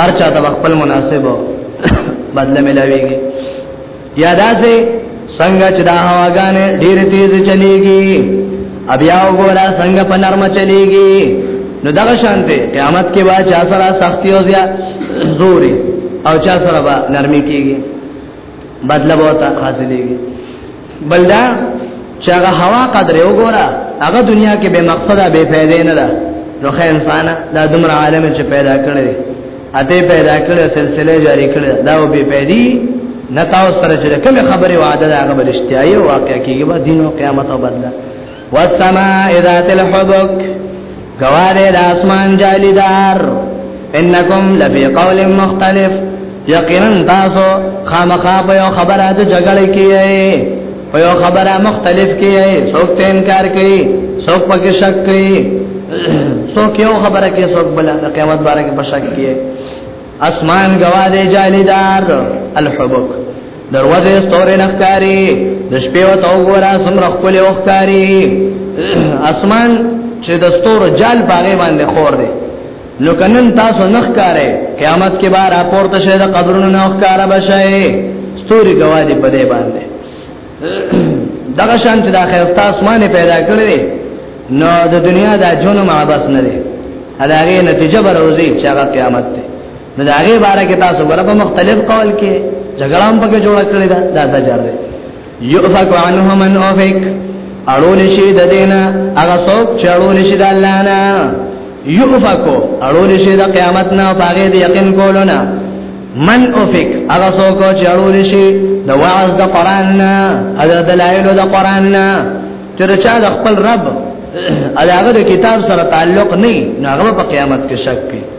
هر چا ته خپل مناسب بدله ملاويږي یادا سه څنګه چې دا هواګانې ډېر تیز چلیږي بیا وګوره څنګه په نرم چلیږي نو دا شانته قیامت کې با چا سره سختی او زیا زوري او چا سره با نرمي کیږي بدله بہت حاصلېږي بلدا چې هغه هوا قدر یو ګوره هغه دنیا کې به مقصد به پیدا نه ده نو خیر انسان دا دمر عالم چې پیدا کړی اته پیدا کړی سلسله جاری کړی دا و به پیدي نتاو سره چې کوم خبره وعده ده هغه بلشتایي واقع کیږي با دین او قیامت او بدله والسماء ذات الحبك گوار د اسمان جالیدار انکم لفی قول مختلف یقینا تاسو خامخا په یو خبره د جګړې کیږي په یو خبره مختلف کیږي څوک ته انکار کوي څوک پکې شک کوي څوک یو خبره کوي څوک بل د قیامت باره کې په شک کوي اسمان گواه دی جالیدار الحبک دروازه ستوري نخکاری د شپې او تو ګورا سمره خپل وختاری اسمان چې د ستورو جال باغې باندې خور دی نو کنن تاسو نخکاره قیامت کې بار راپورته شه د قبرونو نخکاره بشي ستوري گواهی په دې باندې دغه شان چې د آخرت اسمانه پیدا کړې نو د دنیا د جنم عباس نه دی هداغه نتیجه بروزی چې هغه قیامت دی نو دا هغه باره کې تاسو غره په مختلف قول کې جګړه هم پکې جوړ کړی دا دا زجر دی یؤفک عنه من اوفک اړول شي د دینه هغه څوک چې اړول شي د الله نه یؤفکو اړول شي د قیامت نه باغې د یقین کولو نه من اوفک هغه څوک چې اړول شي د وعظ د قران نه اذر دلایل د قران نه چې رچا د خپل رب ادا هغه کتاب سره تعلق نه نه هغه په قیامت کې شک کوي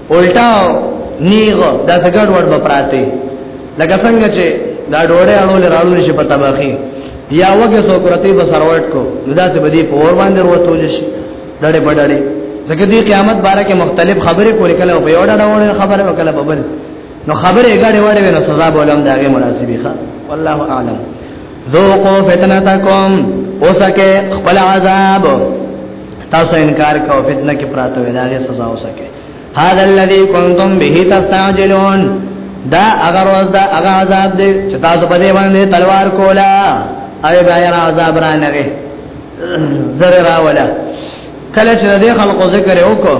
الټاو نیغ دا څنګه ور به پراته لکه څنګه چې دا ډوړې اړو له راړو نشي پتا باخي یا وګه سو کرته به سروټ کو دا څه بدی په ور باندې وروته شي ډړې بډړې ځکه دې قیامت باره کې مختلف خبرې کولې کله په یو ډړه وړه خبره وکړه په بل نو خبرې ګاډې وړې نو سزا بولم دا غي مناسبي ښه والله اعلم ذوقوا فتنتکم اوسکه خپل عذاب تاسو انکار کوو فتنه کې پراته وي دا غي سزا وسکه هذا الذي كنتم به تستعجلون دا اگر وز دا اگر عذاب دې چې تاسو په دې باندې تلوار کولا او بیا عذاب را نغه زره راولا کله چې دې خلقو ذکر وکړو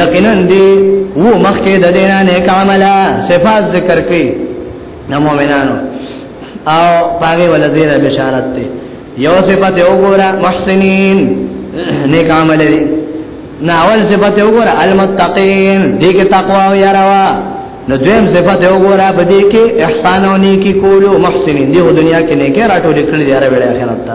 یقینا دی وو مخکې د دینه نیک عمله صفات ذکر کړي د مؤمنانو او پاګه ول زیر بشارت دی یو صفات یو ګورا محسنین نیک عمل دی نا اول صفات یو ګورا المتقین دې کې تقوا او یاروا نو دویم صفات یو ګورا په دې کې احسان او نیکی کولو محسنین دی دنیا کې نیکه راټول کړی دی عربی آخرت ته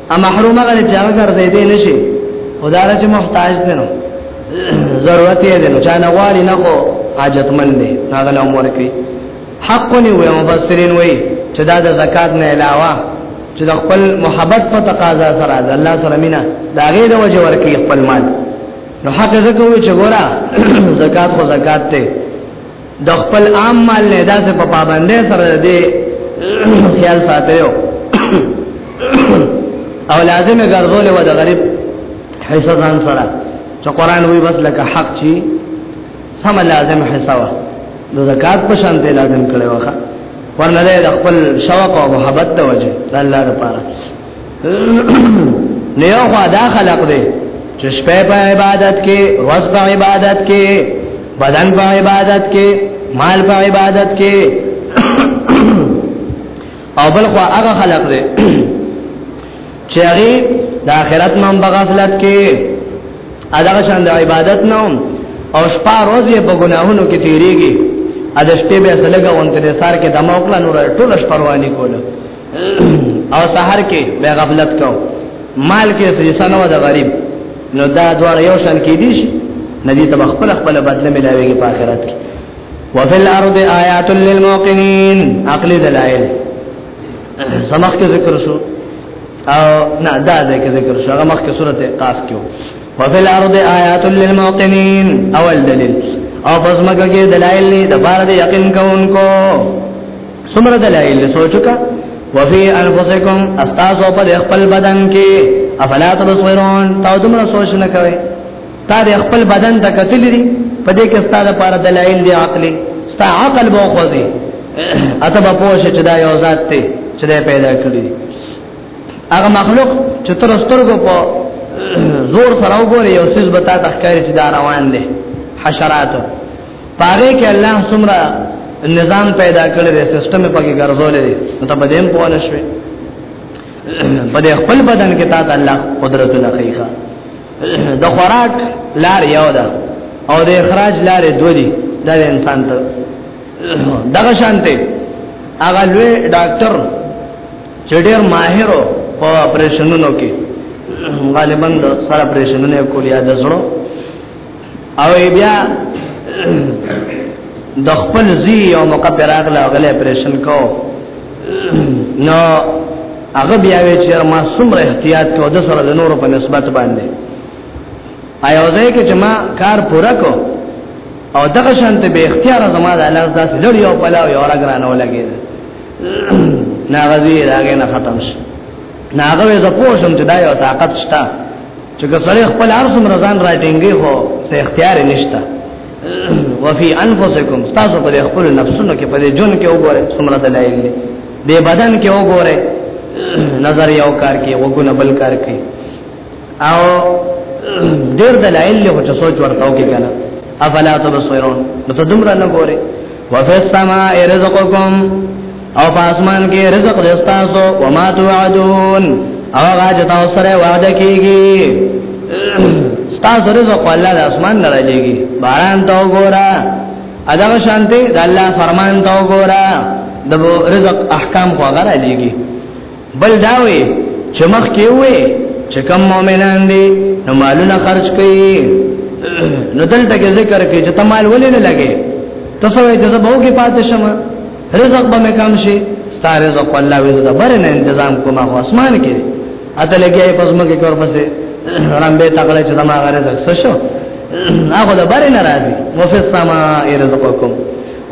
ا محروم غره چې هغه ګرځې دې نشي خدای چې محتاج دي نو ضرورت یې دي نو چا نه غواړي نه خو حاجتمن دي هغه له عمر کې حق نه وي مبصرین وي چې دا د زکات نه علاوه چې د خپل محبت په تقاضا سره د الله سره مینا دا غي د وجه ورکی خپل مال نو حق زکوي چې ګورا زکات خو زکات ته د خپل عام مال نه داسې په پابندۍ سره دې خیال ساتیو او لازم ګرځول و د غریب حصہ ځان سره چې قران وی بس لکه حق چی سم لازم حصہ و د زکات په شان ته لازم کړي وخه ورنه د خپل شوق او محبت د وجه د الله لپاره نه یو خوا دا خلق دی چې شپه په عبادت کې ورځ په عبادت کې بدن په عبادت کې مال په عبادت کې او بل خو هغه خلق دی چې هغه د آخرت نوم په غفلت کې اداغه شان د عبادت نوم او شپه روز یې په ګناهونو کې تیریږي ا د شپې به سلګه اونته سار کې دموکلا نور ټول شپروانی کوله او سحر کې به غفلت کو مال کې حصہ نه و د غریب نو دا دوړ یو شان کې دي ندی ته خپل خپل بدل ملاويږي په آخرت کې وفي الارض آیات للموقنین عقل دلائل سمخ کې ذکر شو او نه دا ذکر ذکر شو هغه مخکې سورته قاف کې وفي الارض آیات للموقنین اول دلیل او پس مکه کې دلایل دي د بار د یقین کوونکو څومره دلایل سوچکا وفي انفسکم استاسو په خپل بدن کې افلا تبصرون تاسو دومره سوچ نه کوئ تا د خپل بدن ته کتل دي په دې کې ستاسو لپاره دلایل دي عقلي ستاسو عقل به خوځي اته به پوه شئ چې دا یو ذات دی چې پیدا کړی هغه مخلوق چې تر سترګو په زور سره وګوري او سیس بتا تخکاری چې دا روان دي حشرات پاره کې الله سمرا نظام پیدا کړی دی سیستم په کې ګرځولې دی نو ته بدیم په ول شوي په دې خپل بدن کې تا الله قدرت الله خیخه د خوراک لار یو ده او د اخراج لار دوه دي دا انسان ته دغه شانته هغه لوی ډاکټر چې ډېر ماهر په اپریشنونو کې غالبا د سره اپریشنونه کولی د زړه او بیا د خپل زی او موقع پر اغلا غل اپریشن کو نو هغه بیا وی چې ما څومره احتیاط کو د سره د نورو په نسبت باندې آیا ځای کې چې ما کار پورا کو او دغه شانت به اختیار زما د الله داس لړ یو پلاو یو راګرانه ولګي ناغزی راګه نه ختم شي ناغه زه پوښم چې دا یو طاقت شته چې ګسړې خپل ارسم رضان راټینګي خو سه اختیار نشته وفي انفسکم تاسو په خپل نفسونو کې په جون کې وګوره څومره دلایل دي د بدن کې وګوره نظر یو کار کې وګونه بل کار کې او ډیر دلایل له چې سوچ ورته وکړي کنه افلا تبصرون نو ته دومره نه ګوري وفي السماء رزقكم او په اسمان کې رزق دې تاسو او ما توعدون او غاج تاسو سره وعده کیږي تاسو رزق الله د اسمان نه راځيږي باران ته وګوره ادا شانتي د الله فرمان ته وګوره د رزق احکام خو غره لګي بل داوي چې مخ کې وې چې کم مؤمنان دي نو مالونه خرج کوي نو دلته کې ذکر کې چې تمال ولې نه لګي تاسو یې چې زبو کې پاتې شم رزق به مې کم شي ستاره رزق الله وې دا بر نه تنظیم کومه خو اسمان کې اته لګي پس مګه کور پسې رمبه تکړه چې دماغ رزق شو هغه د بر نه راځي وفي السماء رزقكم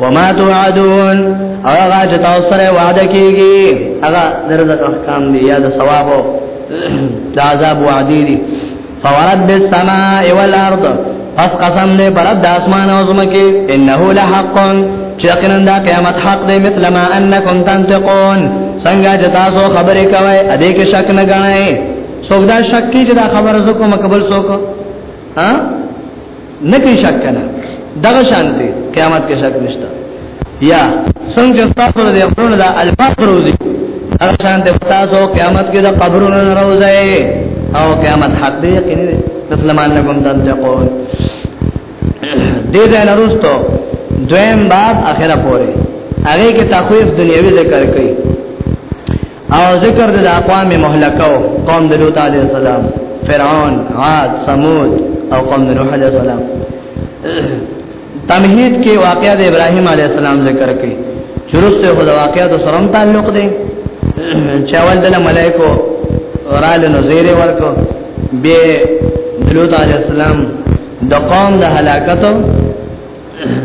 وما توعدون هغه چې تاسو سره وعده کیږي هغه درځه احکام دی یا د ثواب او د عذاب وعده دی فورد السماء والارض پس قسم دې برب د اسمان او زمکه انه لحق یقینا دا قیامت حق دی مثل ما انکم تنطقون څنګه چې تاسو خبرې کوي ا دې کې شک نه غنئ څوک دا شک کې چې دا خبره زکو مقبول څوک ها نه کې شک کنه دغه شانته قیامت کې شک نشته یا څنګه تاسو د خپلونو د الفاظ روزي هغه شانته تاسو قیامت کې د قبرونو نه روزي او قیامت حق دی یقین دی تسلمان لکم تنتقون دې ځای نه روستو دویم باب اخره پوره هغه کې تخویف دنیوي ذکر کړي او ذکر د اقوام مهلکو قوم د لوط علی السلام فرعون عاد ثمود او قوم د نوح علی السلام تمهید کې واقعیا د ابراهیم علی السلام ذکر کړي چرسته خو د واقعیا د سره تعلق دی چې اول د ملائکو ورال نو زیر ورکو به لوط علی السلام د قوم د هلاکتو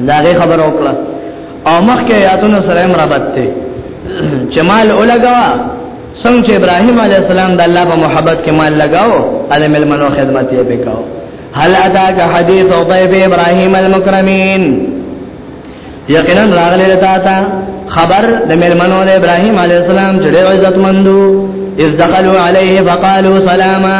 دا غي خبر او کړه او مخکې یادونه سره هم رابط ته چې مال اولګوا څنګه چې ابراهيم عليه السلام د الله په محبت کې مال لگاو اله ملمنو خدمت یې وکاو هل ادا کا حدیث او طيب ابراهيم المكرمين یقینا راغلی لتا تا خبر د ملمنو د ابراهيم عليه السلام چې ډېر عزت مندو اذ دخلوا عليه فقالوا سلاما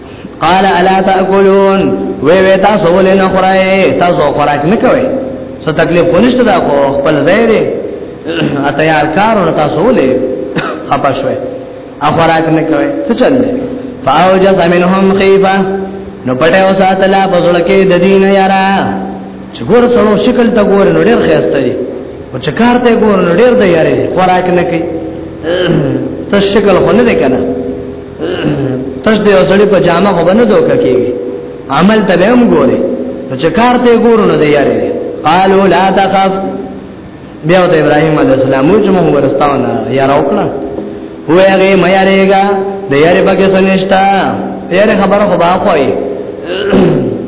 قال الا تاكلون وی وی تاسو ولې نه خورای تاسو خوراک نه کوي څه تکلیف ونشته دا خو خپل ځای دی اته یار کارونه تاسو ولې خپه شوي اخوراک نه کوي څه چل دی فاوجس منهم خيفه نو پټه او ساتلا بزړ کې د دین یارا چې ګور سره شکل ته ګور نو ډېر خسته دي او چې کار ته ګور نو ډېر د یاري خوراک نه کوي ته شکل خو نه دی کنه تاسو دې اوسړي په جامه خو باندې دوک کیږي عمل ته به هم ګوري چې کار ته ګورو نه دی یاري قالو لا تخف بیا د ابراهيم عليه السلام چې موږ ورستاو نه یار وکړه هو هغه مې یاريګا د یاري پکې سنشتا یار خبره خو با خوې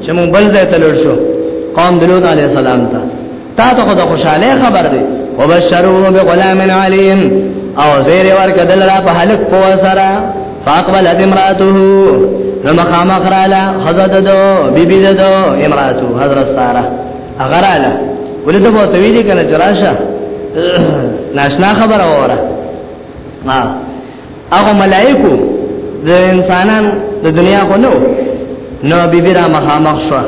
چې موږ بل ځای ته لور شو قوم دلوت عليه السلام ته تا ته خدا خوشاله خبر دی وبشروه بغلام علیم او زیر ورک دل را په هلک په سرا فاقبلت امراته نو مخامخ رالا حضرت دو بی بی دو امراته حضرت سارا اگر الا ولته بو توی دی کنه جراشه ناشنا خبر اوره ها هغه ملائکو د انسانان د دنیا خو نو نو بی بی را مخامخ شو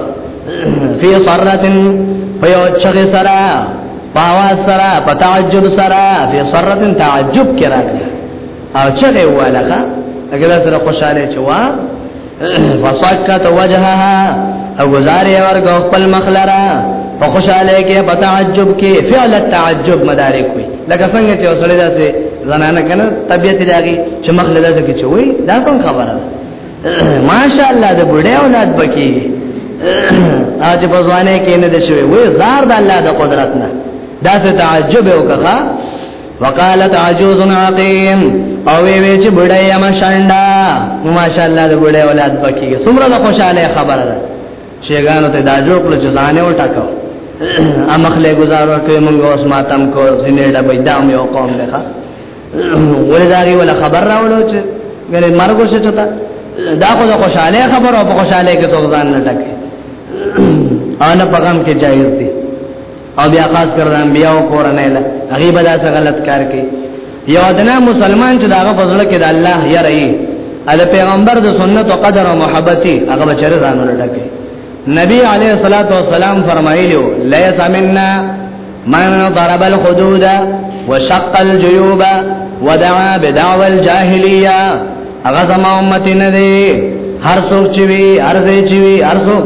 فی صرتن فیو چغ سرا پاواز سرا پتعجب سرا فی صرتن تعجب کرا او چغ والا اگر سره خوشاله چوا فصکت وجهها او گزارې ورګو خپل مخلرا په خوشاله کې په تعجب کې فعل التعجب مدارک وي لکه څنګه چې وسړی داسې زنانه کنه طبيعت داږي چې مخله داسې کې چوي دا کوم خبره ماشاء الله د بډې اولاد بکی اج په ځوانه کې نه دي شوی وې زار د الله د قدرت نه داسې تعجب وکړه وقالت عجوز عقيم او وی وی چې بډای ما شانډا ماشاءالله د بډای اولاد پکې څومره د خوشاله خبره ده شیګانو ته دا جوړ کړ چې ځانه وټاکو امخله گزارو کوي موږ اوس ماتم کو سینې ډبې دام یو قوم نه ښه ولداري ولا خبر راوړو چې ګره مرګ څه چتا دا خو د خوشاله خبر او په خوشاله کې څوک ځان نه ټکي انا پیغام کې جایز دي او بیا خاص کر د انبیاء او کورنۍ له هغه به دا څه غلط کار کوي یو ادنا مسلمان چې داغه فضل کې د الله یری ال پیغمبر د سنت او قدر او محبتي هغه بچره ځانو لټکه نبی علیہ الصلوۃ والسلام فرمایلیو لیس منا من ضرب الحدود وشق الجيوب ودعا بدعوى الجاهليه هغه زما امت نه دی هر څوک چې وی هر ځای چې وی هر څوک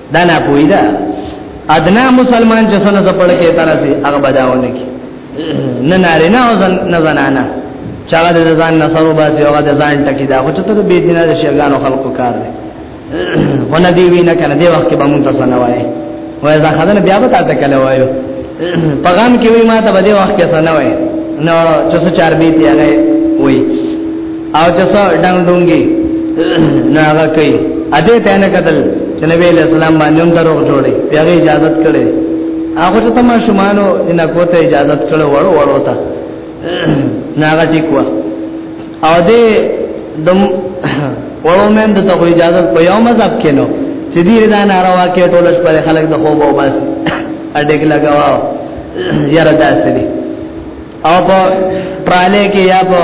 دا نه پوي دا ادنا مسلمان چې څنګه سپړ کې ترسي هغه بداونه کی نه ناره نه او نه زنانا چا د ځان نصر وباسي هغه د ځان ټکی دا خو چې ته به دینه د شیګانو خلقو کار دی ونه دی وینه کنه دی وخت کې به مونږ تاسو نه وایي وای زه خدای بیا به تاسو کله وایو پیغام کې وی ما ته بده وخت کې سره وای نو چې څه چار به دی هغه وای او چې څه ډنګ ډونګي نه هغه کوي اته ته نه قتل چې نبی له سلام باندې هم دروغ جوړي بیا اجازه کړي هغه ته تم شمانو ان کوته اجازه کړو وړو وړو تا نه هغه ټیک وای او دې د وړو مېن د ته اجازه په یو مذهب کې نو چې دې دا ناروا کې ټول شپه خلک د خوب او بس اډګ لگاواو یاره داسې دي او په ټرالې کې یا په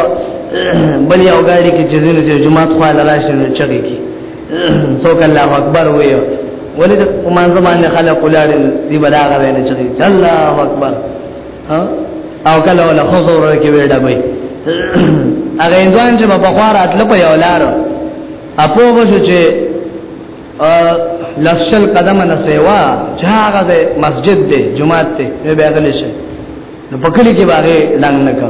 بل یو ګاډي کې چې زینو چې جمعه خو لراشي نو چګي کې څوک الله اکبر وایو ولې د کومان زمانه خلک ولاړ دي بلاغه ویني چې الله اکبر او کله ولا خو زور کې ویډه وي هغه انسان چې په خوار اتل په یو لار اپو وځو چې لفشل قدم نه سیوا چې هغه مسجد دی جمعه ته به غلی شي نو پکړی کې باغې ډنګ نه کا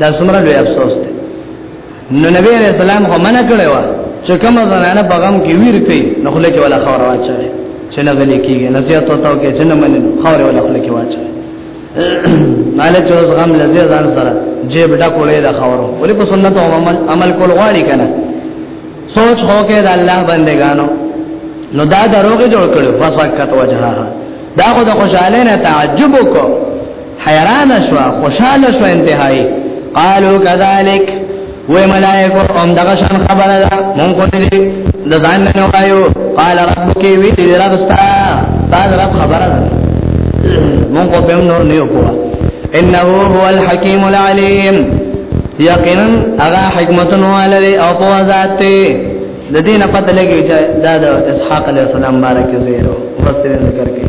دا څومره لوی افسوس دی نو نبی علیہ السلام خو منع کړی و چې کوم زنانه په غم کې ویر کوي نو خله کې ولا خور واچوي چې نه غلي کیږي نصیحت او تاو کې چې نه مني خور ولا خله کې واچوي مال چې اوس غم لذي ځان سره جیب ډکولې دا خورو ولې په سنت او عمل عمل کول غواړي کنه سوچ هو کې د الله بندگانو نو دا دروغ جوړ کړو فسقط وجهها دا خو د خوشاله نه تعجب وکړو حیران شو خوشاله شو انتهایی قالو كذلك و ملائکه هم دغه شان خبره ده مونږ خو دې د ځان نه وایو قال ربك وی دې رب ستا تا رب خبره ده مونږ خو به نور نه یو انه هو الحکیم العلیم یقینا هغه حکمتونه ولري او په ذات ته د دې نه پته لګی چې دا د اسحاق علیه السلام بارکه زیرو واستین ذکر کړي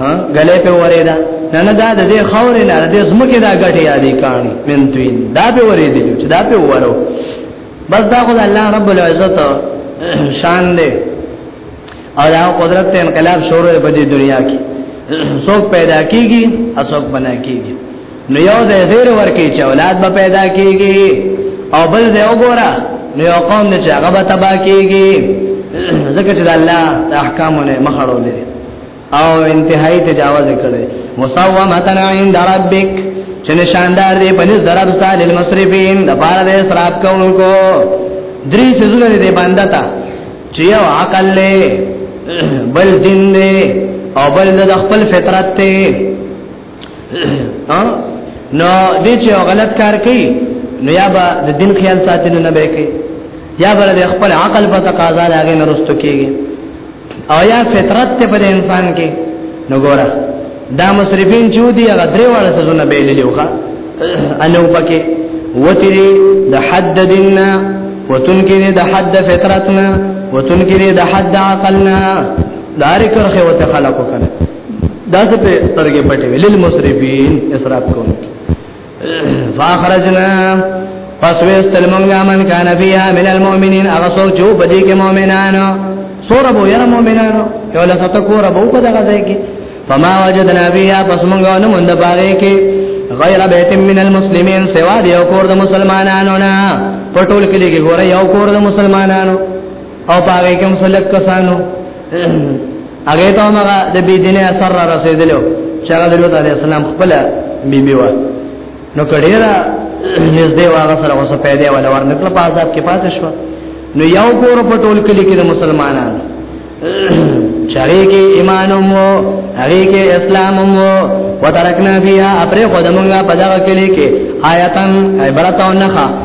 ها غلې په ورې دا نه نه دا د دې خورې نه د زمکه دا غټي یادې کانی من توین دا په ورې دي چې دا په ورو بس دا خدای الله رب العزت شان دې او دا قدرت ته انقلاب شروع په دې دنیا کې څوک پیدا کیږي او څوک بنا کیږي نو یو د زیر ورکی چې اولاد به پیدا کیږي او بل دې وګوره نو یو قوم دې چې هغه به تبا کیږي ځکه چې الله د احکامونه مخړولې او انتهایی تجاوز کړي مسومتن عند ربک چې نشاندار دی په نس درب سال المصرفین د بار د اسراف کوونکو درې سيزونه دې باندې تا چې یو عقل له بل دین دی او بل د خپل فطرت ته ها نو دې چې غلط کار کوي نو یا به د دین خیال ساتنه نه به کوي یا به د خپل عقل په تقاضا لاګې نه رستو کیږي او یا فطرت ته په انسان کې نو ګوره دا مصرفین چې دی هغه درې واړه سزونه به لیدلوخه انو پکې وتری د حد دیننا وتنکری د حد فطرتنا وتنکری د حد عقلنا داري کرخه وته خلقو کنه دا څه په سترګې پټې ویل المسرفين اسراف کوونکي فاخرجنا پس وستل مونږه من کان بیا من المؤمنین هغه څوک چې په دې کې مؤمنانو سور ابو یره مؤمنانو یو لکه تا کور ابو په دغه ځای کې فما وجدنا بیا پس مونږه نو مونږ باغې کې غیر بیت من المسلمین سوا دی یو کور د مسلمانانو نه پټول کې لګي ګوره یو کور د مسلمانانو او پاره کوم سلک کسانو هغه ته هغه د بی دین اثر را رسیدلو چې هغه د لوط علی السلام خپل بیبي و نو کډیرا نږدې واغه سره اوسه پیدا ولا ورنکله په عذاب کې پاتې شو نو یو کور په ټول کلی کې د مسلمانانو چاره کې ایمان مو هغه کې اسلام مو وترکنا بیا اپره خدمنګا پدغه کلی کې آیتن عبرت او نخا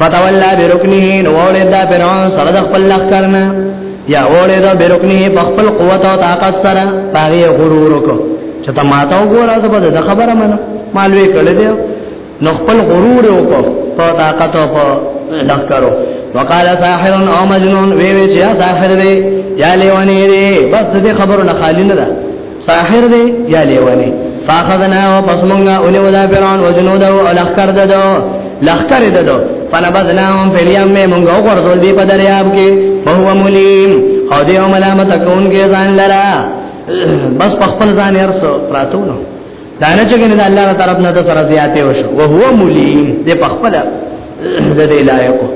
فتولى بركنه نو وړي دا فرعون سره د خپل لخ کرنا یا وړي دا بركنه په خپل قوت او طاقت سره پاغي غرور کو چې ته ماته وګوره زه به خبره منم مالوي کړه دی نو خپل غرور وکړو په طاقت او په لخ کرو وقال ساحر او مجنون وی وی چې ساحر دی یا لیونی دی بس دې خبرونه خالی نه ده ساحر دی یا لیوانی فاخذنا او پس مونږه اونې ودا فرعون او جنود او لخر ددو لخر ددو فنبذناهم فی الیم مونږه ورغول دی په دریاب کې فهو ملیم او دی ملامت کون کې ځان لرا بس په خپل ځان ارسو پراتو نو دانه چې کنه الله تعالی طرف نه تر زیاته وشو او هو ملیم دی په خپل د دې لایقو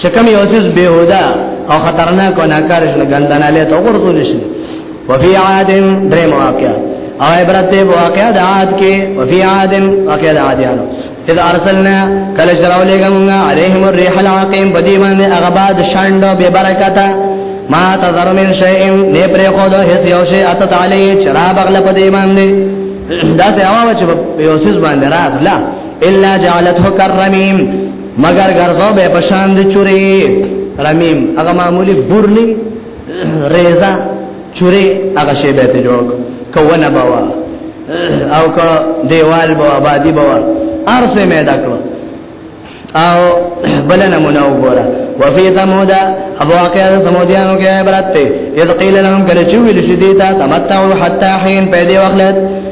چې کوم یو څه بهودا او خطرناک او ناکار شنه ګندنه له تو ورغول شي وفي عاد درې مواقع او عبرت دې واقع د عاد کې وفي عاد واقع د عادیانو اذا ارسلنا کله شراو لګمغه عليهم الريح العقيم بدی باندې اغباد شاندو به برکتا ما تذر من شيء نه پر خو د هیڅ یو شی اتت علی چرا بغل په دی باندې دا ته اواز چې په یوسس باندې راغلا الا جعلته کرمیم مگر ګرځو به پشان د چوري رمیم هغه معمولی بورنی ریزا چوري هغه شی به ته جوړ کوونه بوا او کو دیوال بوا آبادی بوا ارسه مې دکړو او بل نمونه وګوره وفي ثمود ابو عقيل ثموديانو کې عبرت ته اذ قيل لهم کله چې ویل شي دي تا تمتعوا حتى حين پیدا وخلت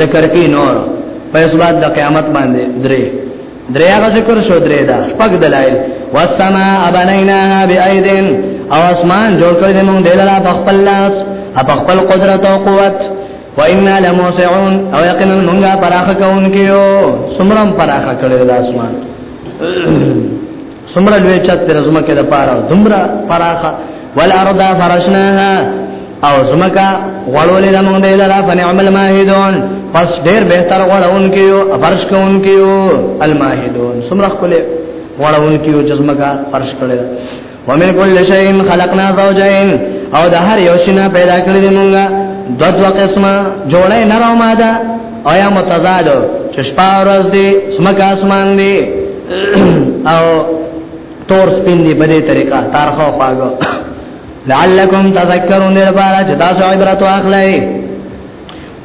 ذکر کی نور په اسباد د قیامت باندې درې درې هغه ذکر شو درې دا شپږ دلایل والسما ابنینا بأیدن او اسمان جوړ کړی د موږ دلته په خپل لاس په خپل قدرت او قوت وإنا لموسعون او یقینا موږ پراخه کوونکیو سمرم پراخه کړی د اسمان سمره لوی چت تر زمکه د پاره دومره فراخه والارض فرشناها او زمکا غړولې د موږ دی لرا فنعم الماهدون پس ډېر بهتر غړون کیو فرش کون کیو الماهدون سمره خپل غړون کیو جسمکا فرش کړل ومن كل شيء خلقنا زوجين او د هر یو شنه پیدا کړی موږ دوه دوه قسمه جوړه نه راو ماده او یا متضاد چې شپه ورځ دې سمک اسمان دې او تور سپین دې په دې طریقه تارخو خواږو لعلکم تذکرون دې لپاره چې تاسو عبرت واخلئ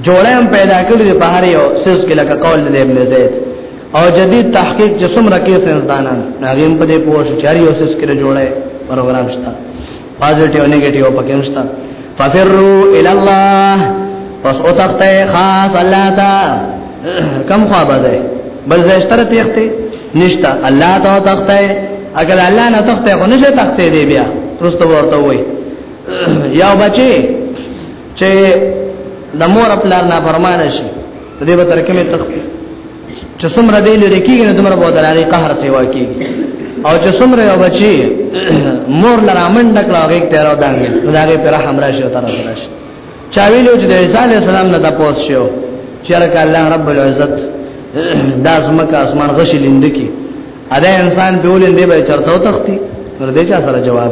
جوړه هم پیدا کړی په هر یو سیس کې لکه قول دې ابن زید او جدید تحقیق چې څومره کې سنځدانان هغه په دې پوښتنه چاري او سیس کې جوړه پروګرام شته پازیټیو نیگیټیو پکې نشته ففروا الى الله پس او تخته خاص الله تا کم خوا بده بل زشتر تخته نشتا الله تا تخته اگر الله نه تخته خو نشه تخته دی بیا ترسته ورته وای یا بچي چې د مور خپل نه فرمانه شي په دې به ترکه مې تخ چې څومره دې لري کېږي نو تمره به دلالي قهر سیوا کېږي او چې څومره یو بچي مور لرا منډ کړه غیږ ته راو دانګي خدای په رحم راشي او تر راشي چا ویلو چې د عیسی علی السلام نه تاسو شو چې رک الله رب العزت دا زمکه اسمان غشي لیندکی ادا انسان په ولین دی به چرته تختی نو دې چا سره جواب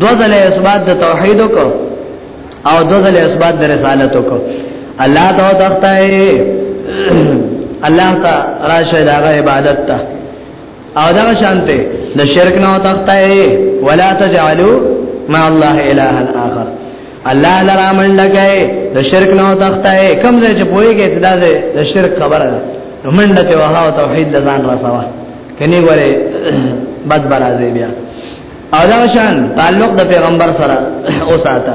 دو ځله اثبات د توحید کو او دو ځله اثبات د رسالت کو الله ته تختای الله ته راشه دا عبادت ته او دا شانته د شرک نه تختای ولا تجعلوا مع الله اله اخر الله لرا من لګای د شرک نه تختای کم ځای چې پويږي چې دا د شرک خبره ده منډه ته وها او توحید لزان رسوا کني ګوره بد برازي بیا او دا شان تعلق د پیغمبر سره او ساته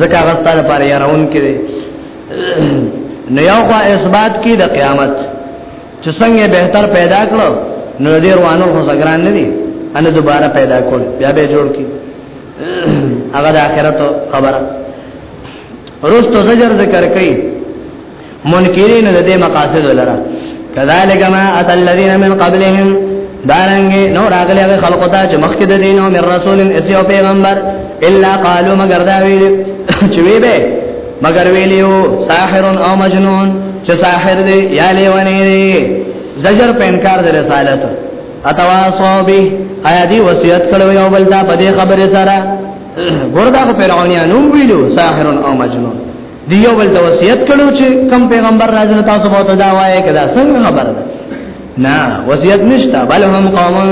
زکه غستا لپاره يرون کړي نو یو خوا اثبات کی د قیامت چې څنګه بهتر پیدا کړو نو دې روانو خو سګران نه دي ان دوباره پیدا کول بیا به جوړ کی هغه د آخرت خبره روز تو زجر ذکر کړي منکرین د دې مقاصد لره کذالک ما اتى الذين من قبلهم دارنګ نو راغلی هغه خلق ته چې مخکې د دینو مر رسول اسیو پیغمبر الا قالوا مگر دا ویل چې وی به مگر ویلیو ساحر او مجنون چې ساحر دی یا لیونی دی زجر په انکار د رسالت اتواصو به آیا دی وصیت کړو یو بل دا په دې خبره سره ګوردا کو فرعونانو ویلو ساحر او مجنون دی یو بل ته وصیت کړو چې کم پیغمبر راځي نو تاسو به ته دا وایې کدا څنګه خبر ده نه وصیت نشته بل هم قوم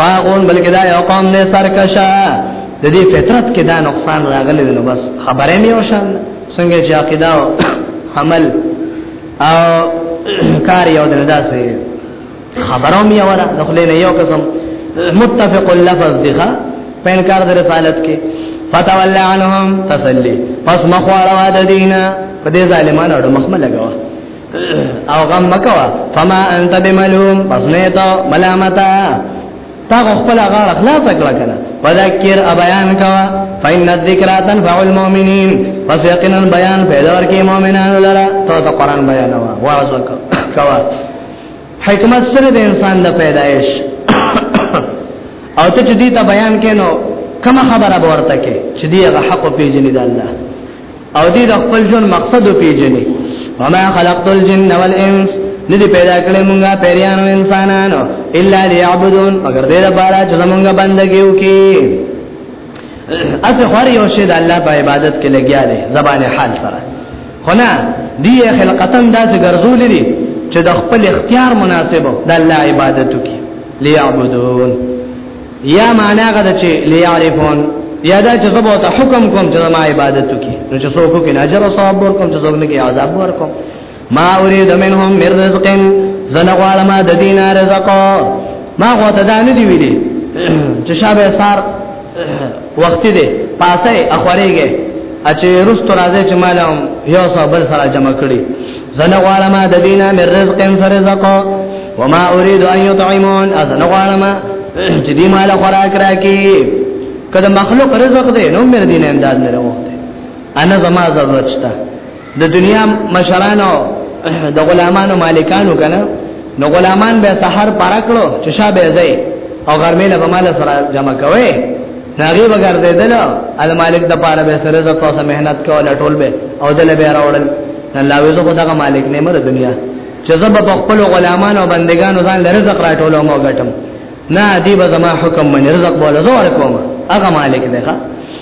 طاغون بلکې دا یو قوم نه سرکشا د دې فطرت کې دا نقصان راغلی نو بس خبره مې وشان څنګه چې عقیده او عمل او کار یو دلداسه خبرو می اوره د خلې نه یو قسم متفق اللفظ دیخه په انکار د رسالت کې فتولى عنهم تسلي پس مخواړه واد دینا په دې ظالمانو اړه مخمه لګاوه او غم مکوا فما انت بملوم پس نه ته ملامتا تا خپل غاړه خلاص کړه کنه فذکر بیان کوا فإن الذکرى تنفع المؤمنین پس یقینا بیان پیدا ورکی مؤمنانو لرا ته قرآن بیانوا واعظ کوا حکمت سره د انسان د پیدایش او ته چې دې ته بیان کینو کما خبره ورته کې چې دې هغه حق پیژنې د الله او دې د خپل ژوند مقصد پیژنې وما خلقت الجن والانس ندی پیدا کړې مونږه پیریانو انسانانو الا ليعبدون مگر دې لپاره چې مونږه بندګي وکي اته خوري او شه د الله په عبادت کې لګیا دي زبان حال سره خنا دی خلقتن داسې ګرځول دي چې د خپل اختیار مناسب د الله عبادت وکړي ليعبدون یا معنا غدا چې ليعرفون یا دا چې زبو ته حکم کوم چې ما عبادت وکړي نو چې څوک کې اجر او ثواب ورکوم چې څوک نه کې عذاب ورکوم ما اريد منهم من رزق زنه غواړم د دینه رزق ما غوته دا نه دی ویلي چې شابه سار وخت دې پاسه اخوريږي اچې رست راځي چې مال یو څو بل سره جمع کړي زنه غواړم د دینه مې رزق ان فرزق وما اريد ان يطعمون اذن غواړم چې دې مال خوراک راکې کله مخلوق رزق دې نو مې دینه امداد نه وروته انا زما ضرورت شته د دنیا مشرانو د غلامانو مالکانو کنه نو غلامان به سحر پارا کړو چې شابه ځای او ګرمه له مال سره جمع کوي ناغي بغیر دیدل ال مالک د پاره به سره د تاسو مهنت کوله ټول به او دل به راوړل الله وزو خدغه مالک نه مر دنیا چې زب په خپل غلامانو او بندگانو ځان له رزق راټولو مو غټم نه دی به زما حکم من رزق بوله زور کوم هغه مالک دی ښا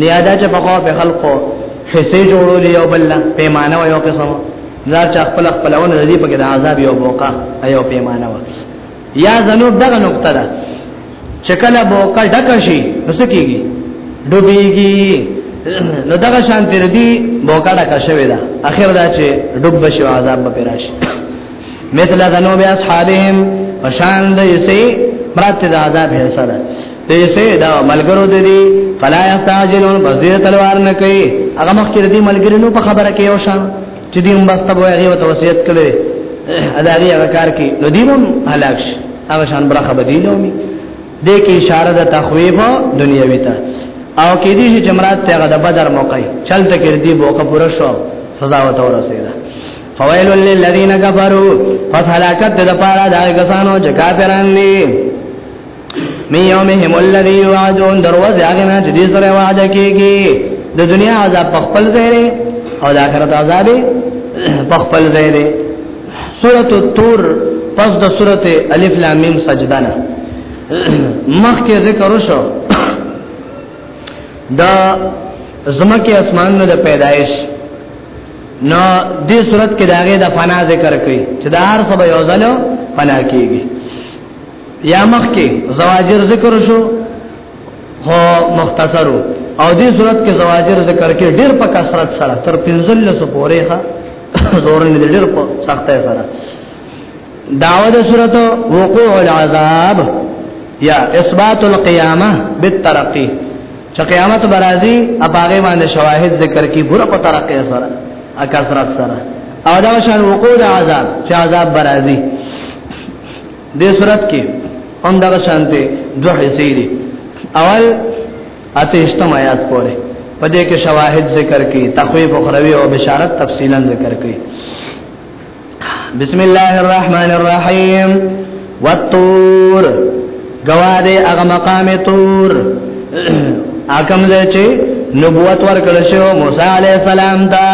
نیادا چې په خو په خلقو حصے جوړولې یو بل پیمانه یو قسم دا چې خپل خپلونه دې په کې د عذاب یو بوقا یو پیمانه و یا زنوب دغه نقطه ده چې کله بوقا ډک شي نو څه کیږي ډوبېږي نو دغه شان تر دې بوقا ډک شوی ده اخر دا چې ډوب شي عذاب به راشي مثل ذنوب اصحابهم فشان د یسي مراد د عذاب حصہ ده پیسې دا ملګرو د دې فلا یستاجلون بزیر تلوار نه کوي هغه مخکې د دې ملګرو نو په خبره کې یو شان چې دې هم بس ته وایي او توصیت کړي ادا دې هغه کار کې نو دې هم هلاک شي هغه شان برخه بدیلومي دې کې اشاره د تخویب دنیوي ته او کې دې چې جمرات ته هغه د بدر موقع چلته کې دې موقع پوره شو سزا وته ورسېده فویل للذین کفروا فصلاکت د پاره دا کسانو چې کافران دي من یومهم الذی یوعدون دروز هغه نه چې دې سره وعده کیږي د دنیا عذاب په خپل ځای او د آخرت عذاب په خپل ځای دی سورۃ الطور پس د سورۃ الف لام میم سجده نه مخکې ذکر وشو دا زمکه اسمان نو د پیدایش نو دې صورت کې داګه د فنا ذکر کړي چې د هر څه به یو ځلو فنا کیږي یا مخ کې زواجر ذکر شو هو مختصر او دې صورت کې زواجر ذکر کې ډېر په کثرت سره تر 15 پورې ښه زور نه ډېر په سخته سره داوود صورت وقوع العذاب یا اثبات القیامه بالترقی چې قیامت برازي اباغه باندې شواهد ذکر کی ګره په ترقی سره اکثرت سره او دا شان وقوع العذاب چې عذاب برازي دې صورت کې هم دا شانته دوه حصے دي اول اتهشتم آیات پورې په دې کې شواهد ذکر کړي تخویب اخروی او بشارت تفصیلا ذکر کړي بسم الله الرحمن الرحیم والطور گواده اغا مقام طور اکم زی چه نبوت ورکل شو موسی علیہ السلام تا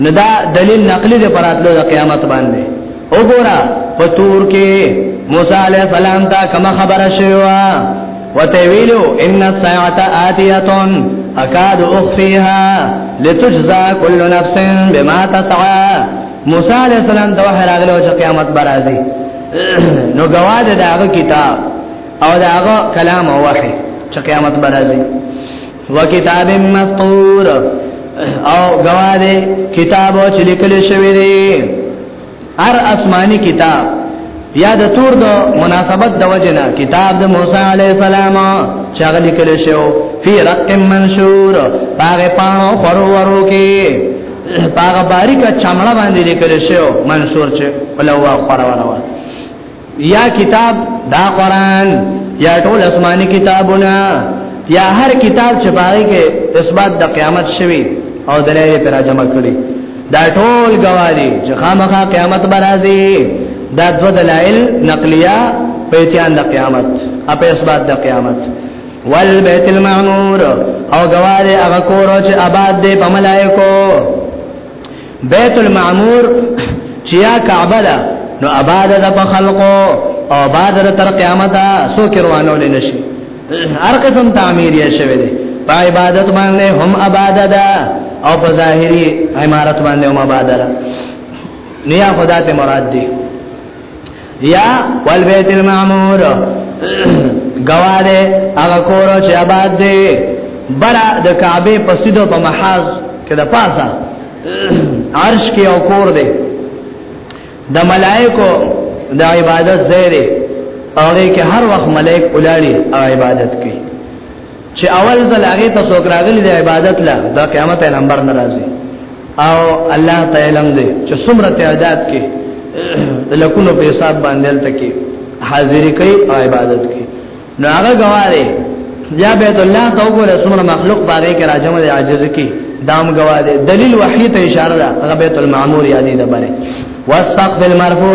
نو دا دلیل نقلی دی پر اتلو د قیامت باندې وګوره په تور کې موسی علی السلام ته کوم خبره شوه وته ویلو ان الساعه اتیاتون اکاد اخفیها لتجزا كل نفس بما تسعى موسی علی السلام ته وحی راغلو چې قیامت برازي نو گواه ده هغه کتاب او ده هغه کلام او وحی چې قیامت برازي وکتاب مسطور او غواده کتاب او چې لیکل شوی دی هر آسماني کتاب یا د تور د مناسبت د وجنا کتاب د موسی علی السلام چې هغه لیکل شو فی رق منشور هغه پانو خورو ورو کې هغه باریکه چمړه باندې لیکل شو منشور چې ولوا خورو ورو یا کتاب دا قران یا ټول آسماني کتابونه یا هر کتاب چې پاره کې اثبات د قیامت شوی او دلایل پر جمع کړي دا ټول گواهی چې خامخا قیامت برازي دا دو دلایل نقلیه په اتیان د قیامت او په اثبات د قیامت والبیت المعمور او گواهی هغه کور چې آباد دی په ملائکو بیت المعمور چیا کعبه ده نو آباد ده په خلقو او آباد ده تر قیامت سو کې روانو نه نشي هر قسم تعمیر یې شوی دی په عبادت باندې هم آباد ده او په ظاهري عمارت باندې هم آباد ده نیا خدا ته مراد دی یا والبیت المعمور گواده هغه کور چې آباد دی برا د کعبه په سیدو په محاذ کې د پاسه عرش کې او کور دی د ملائکو د عبادت زیره هغه کې هر وخت ملائک اولاړي عبادت کوي چې اول ځل هغه ته څوک راغلي د عبادت لا د قیامت نمبر ناراضي او الله تعالی هم دې چې څومره تعداد کې لکونو په حساب باندې تلکی حاضری کوي او عبادت کوي نو هغه غواړي بیا بیت الله ته وګوره څومره مخلوق باندې کې راځم د عاجز کی دام غوا دې دلیل وحی ته اشاره ده هغه بیت المعمور یادې ده باندې واستقبل مرفوع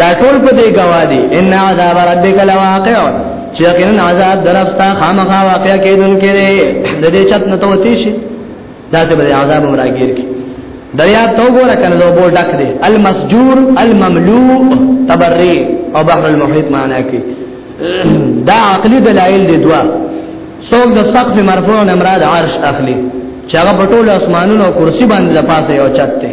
دا ټول په دې گوادي ان عذاب ربک لواقع چې یقینا عذاب درفتا خامخا واقع کېدون کې د دې چت نه توتی شي دا ته به عذاب راګیر کی دریا تو ګوره کنه لو بول ډک دی المسجور المملوء تبری او بحر المحيط معنا کې دا عقلي دلایل دي دوا څوک د سقف مرفوع نه مراد عرش اخلي چې هغه په ټولو اسمانونو او کرسي باندې لپاسه یو چت دی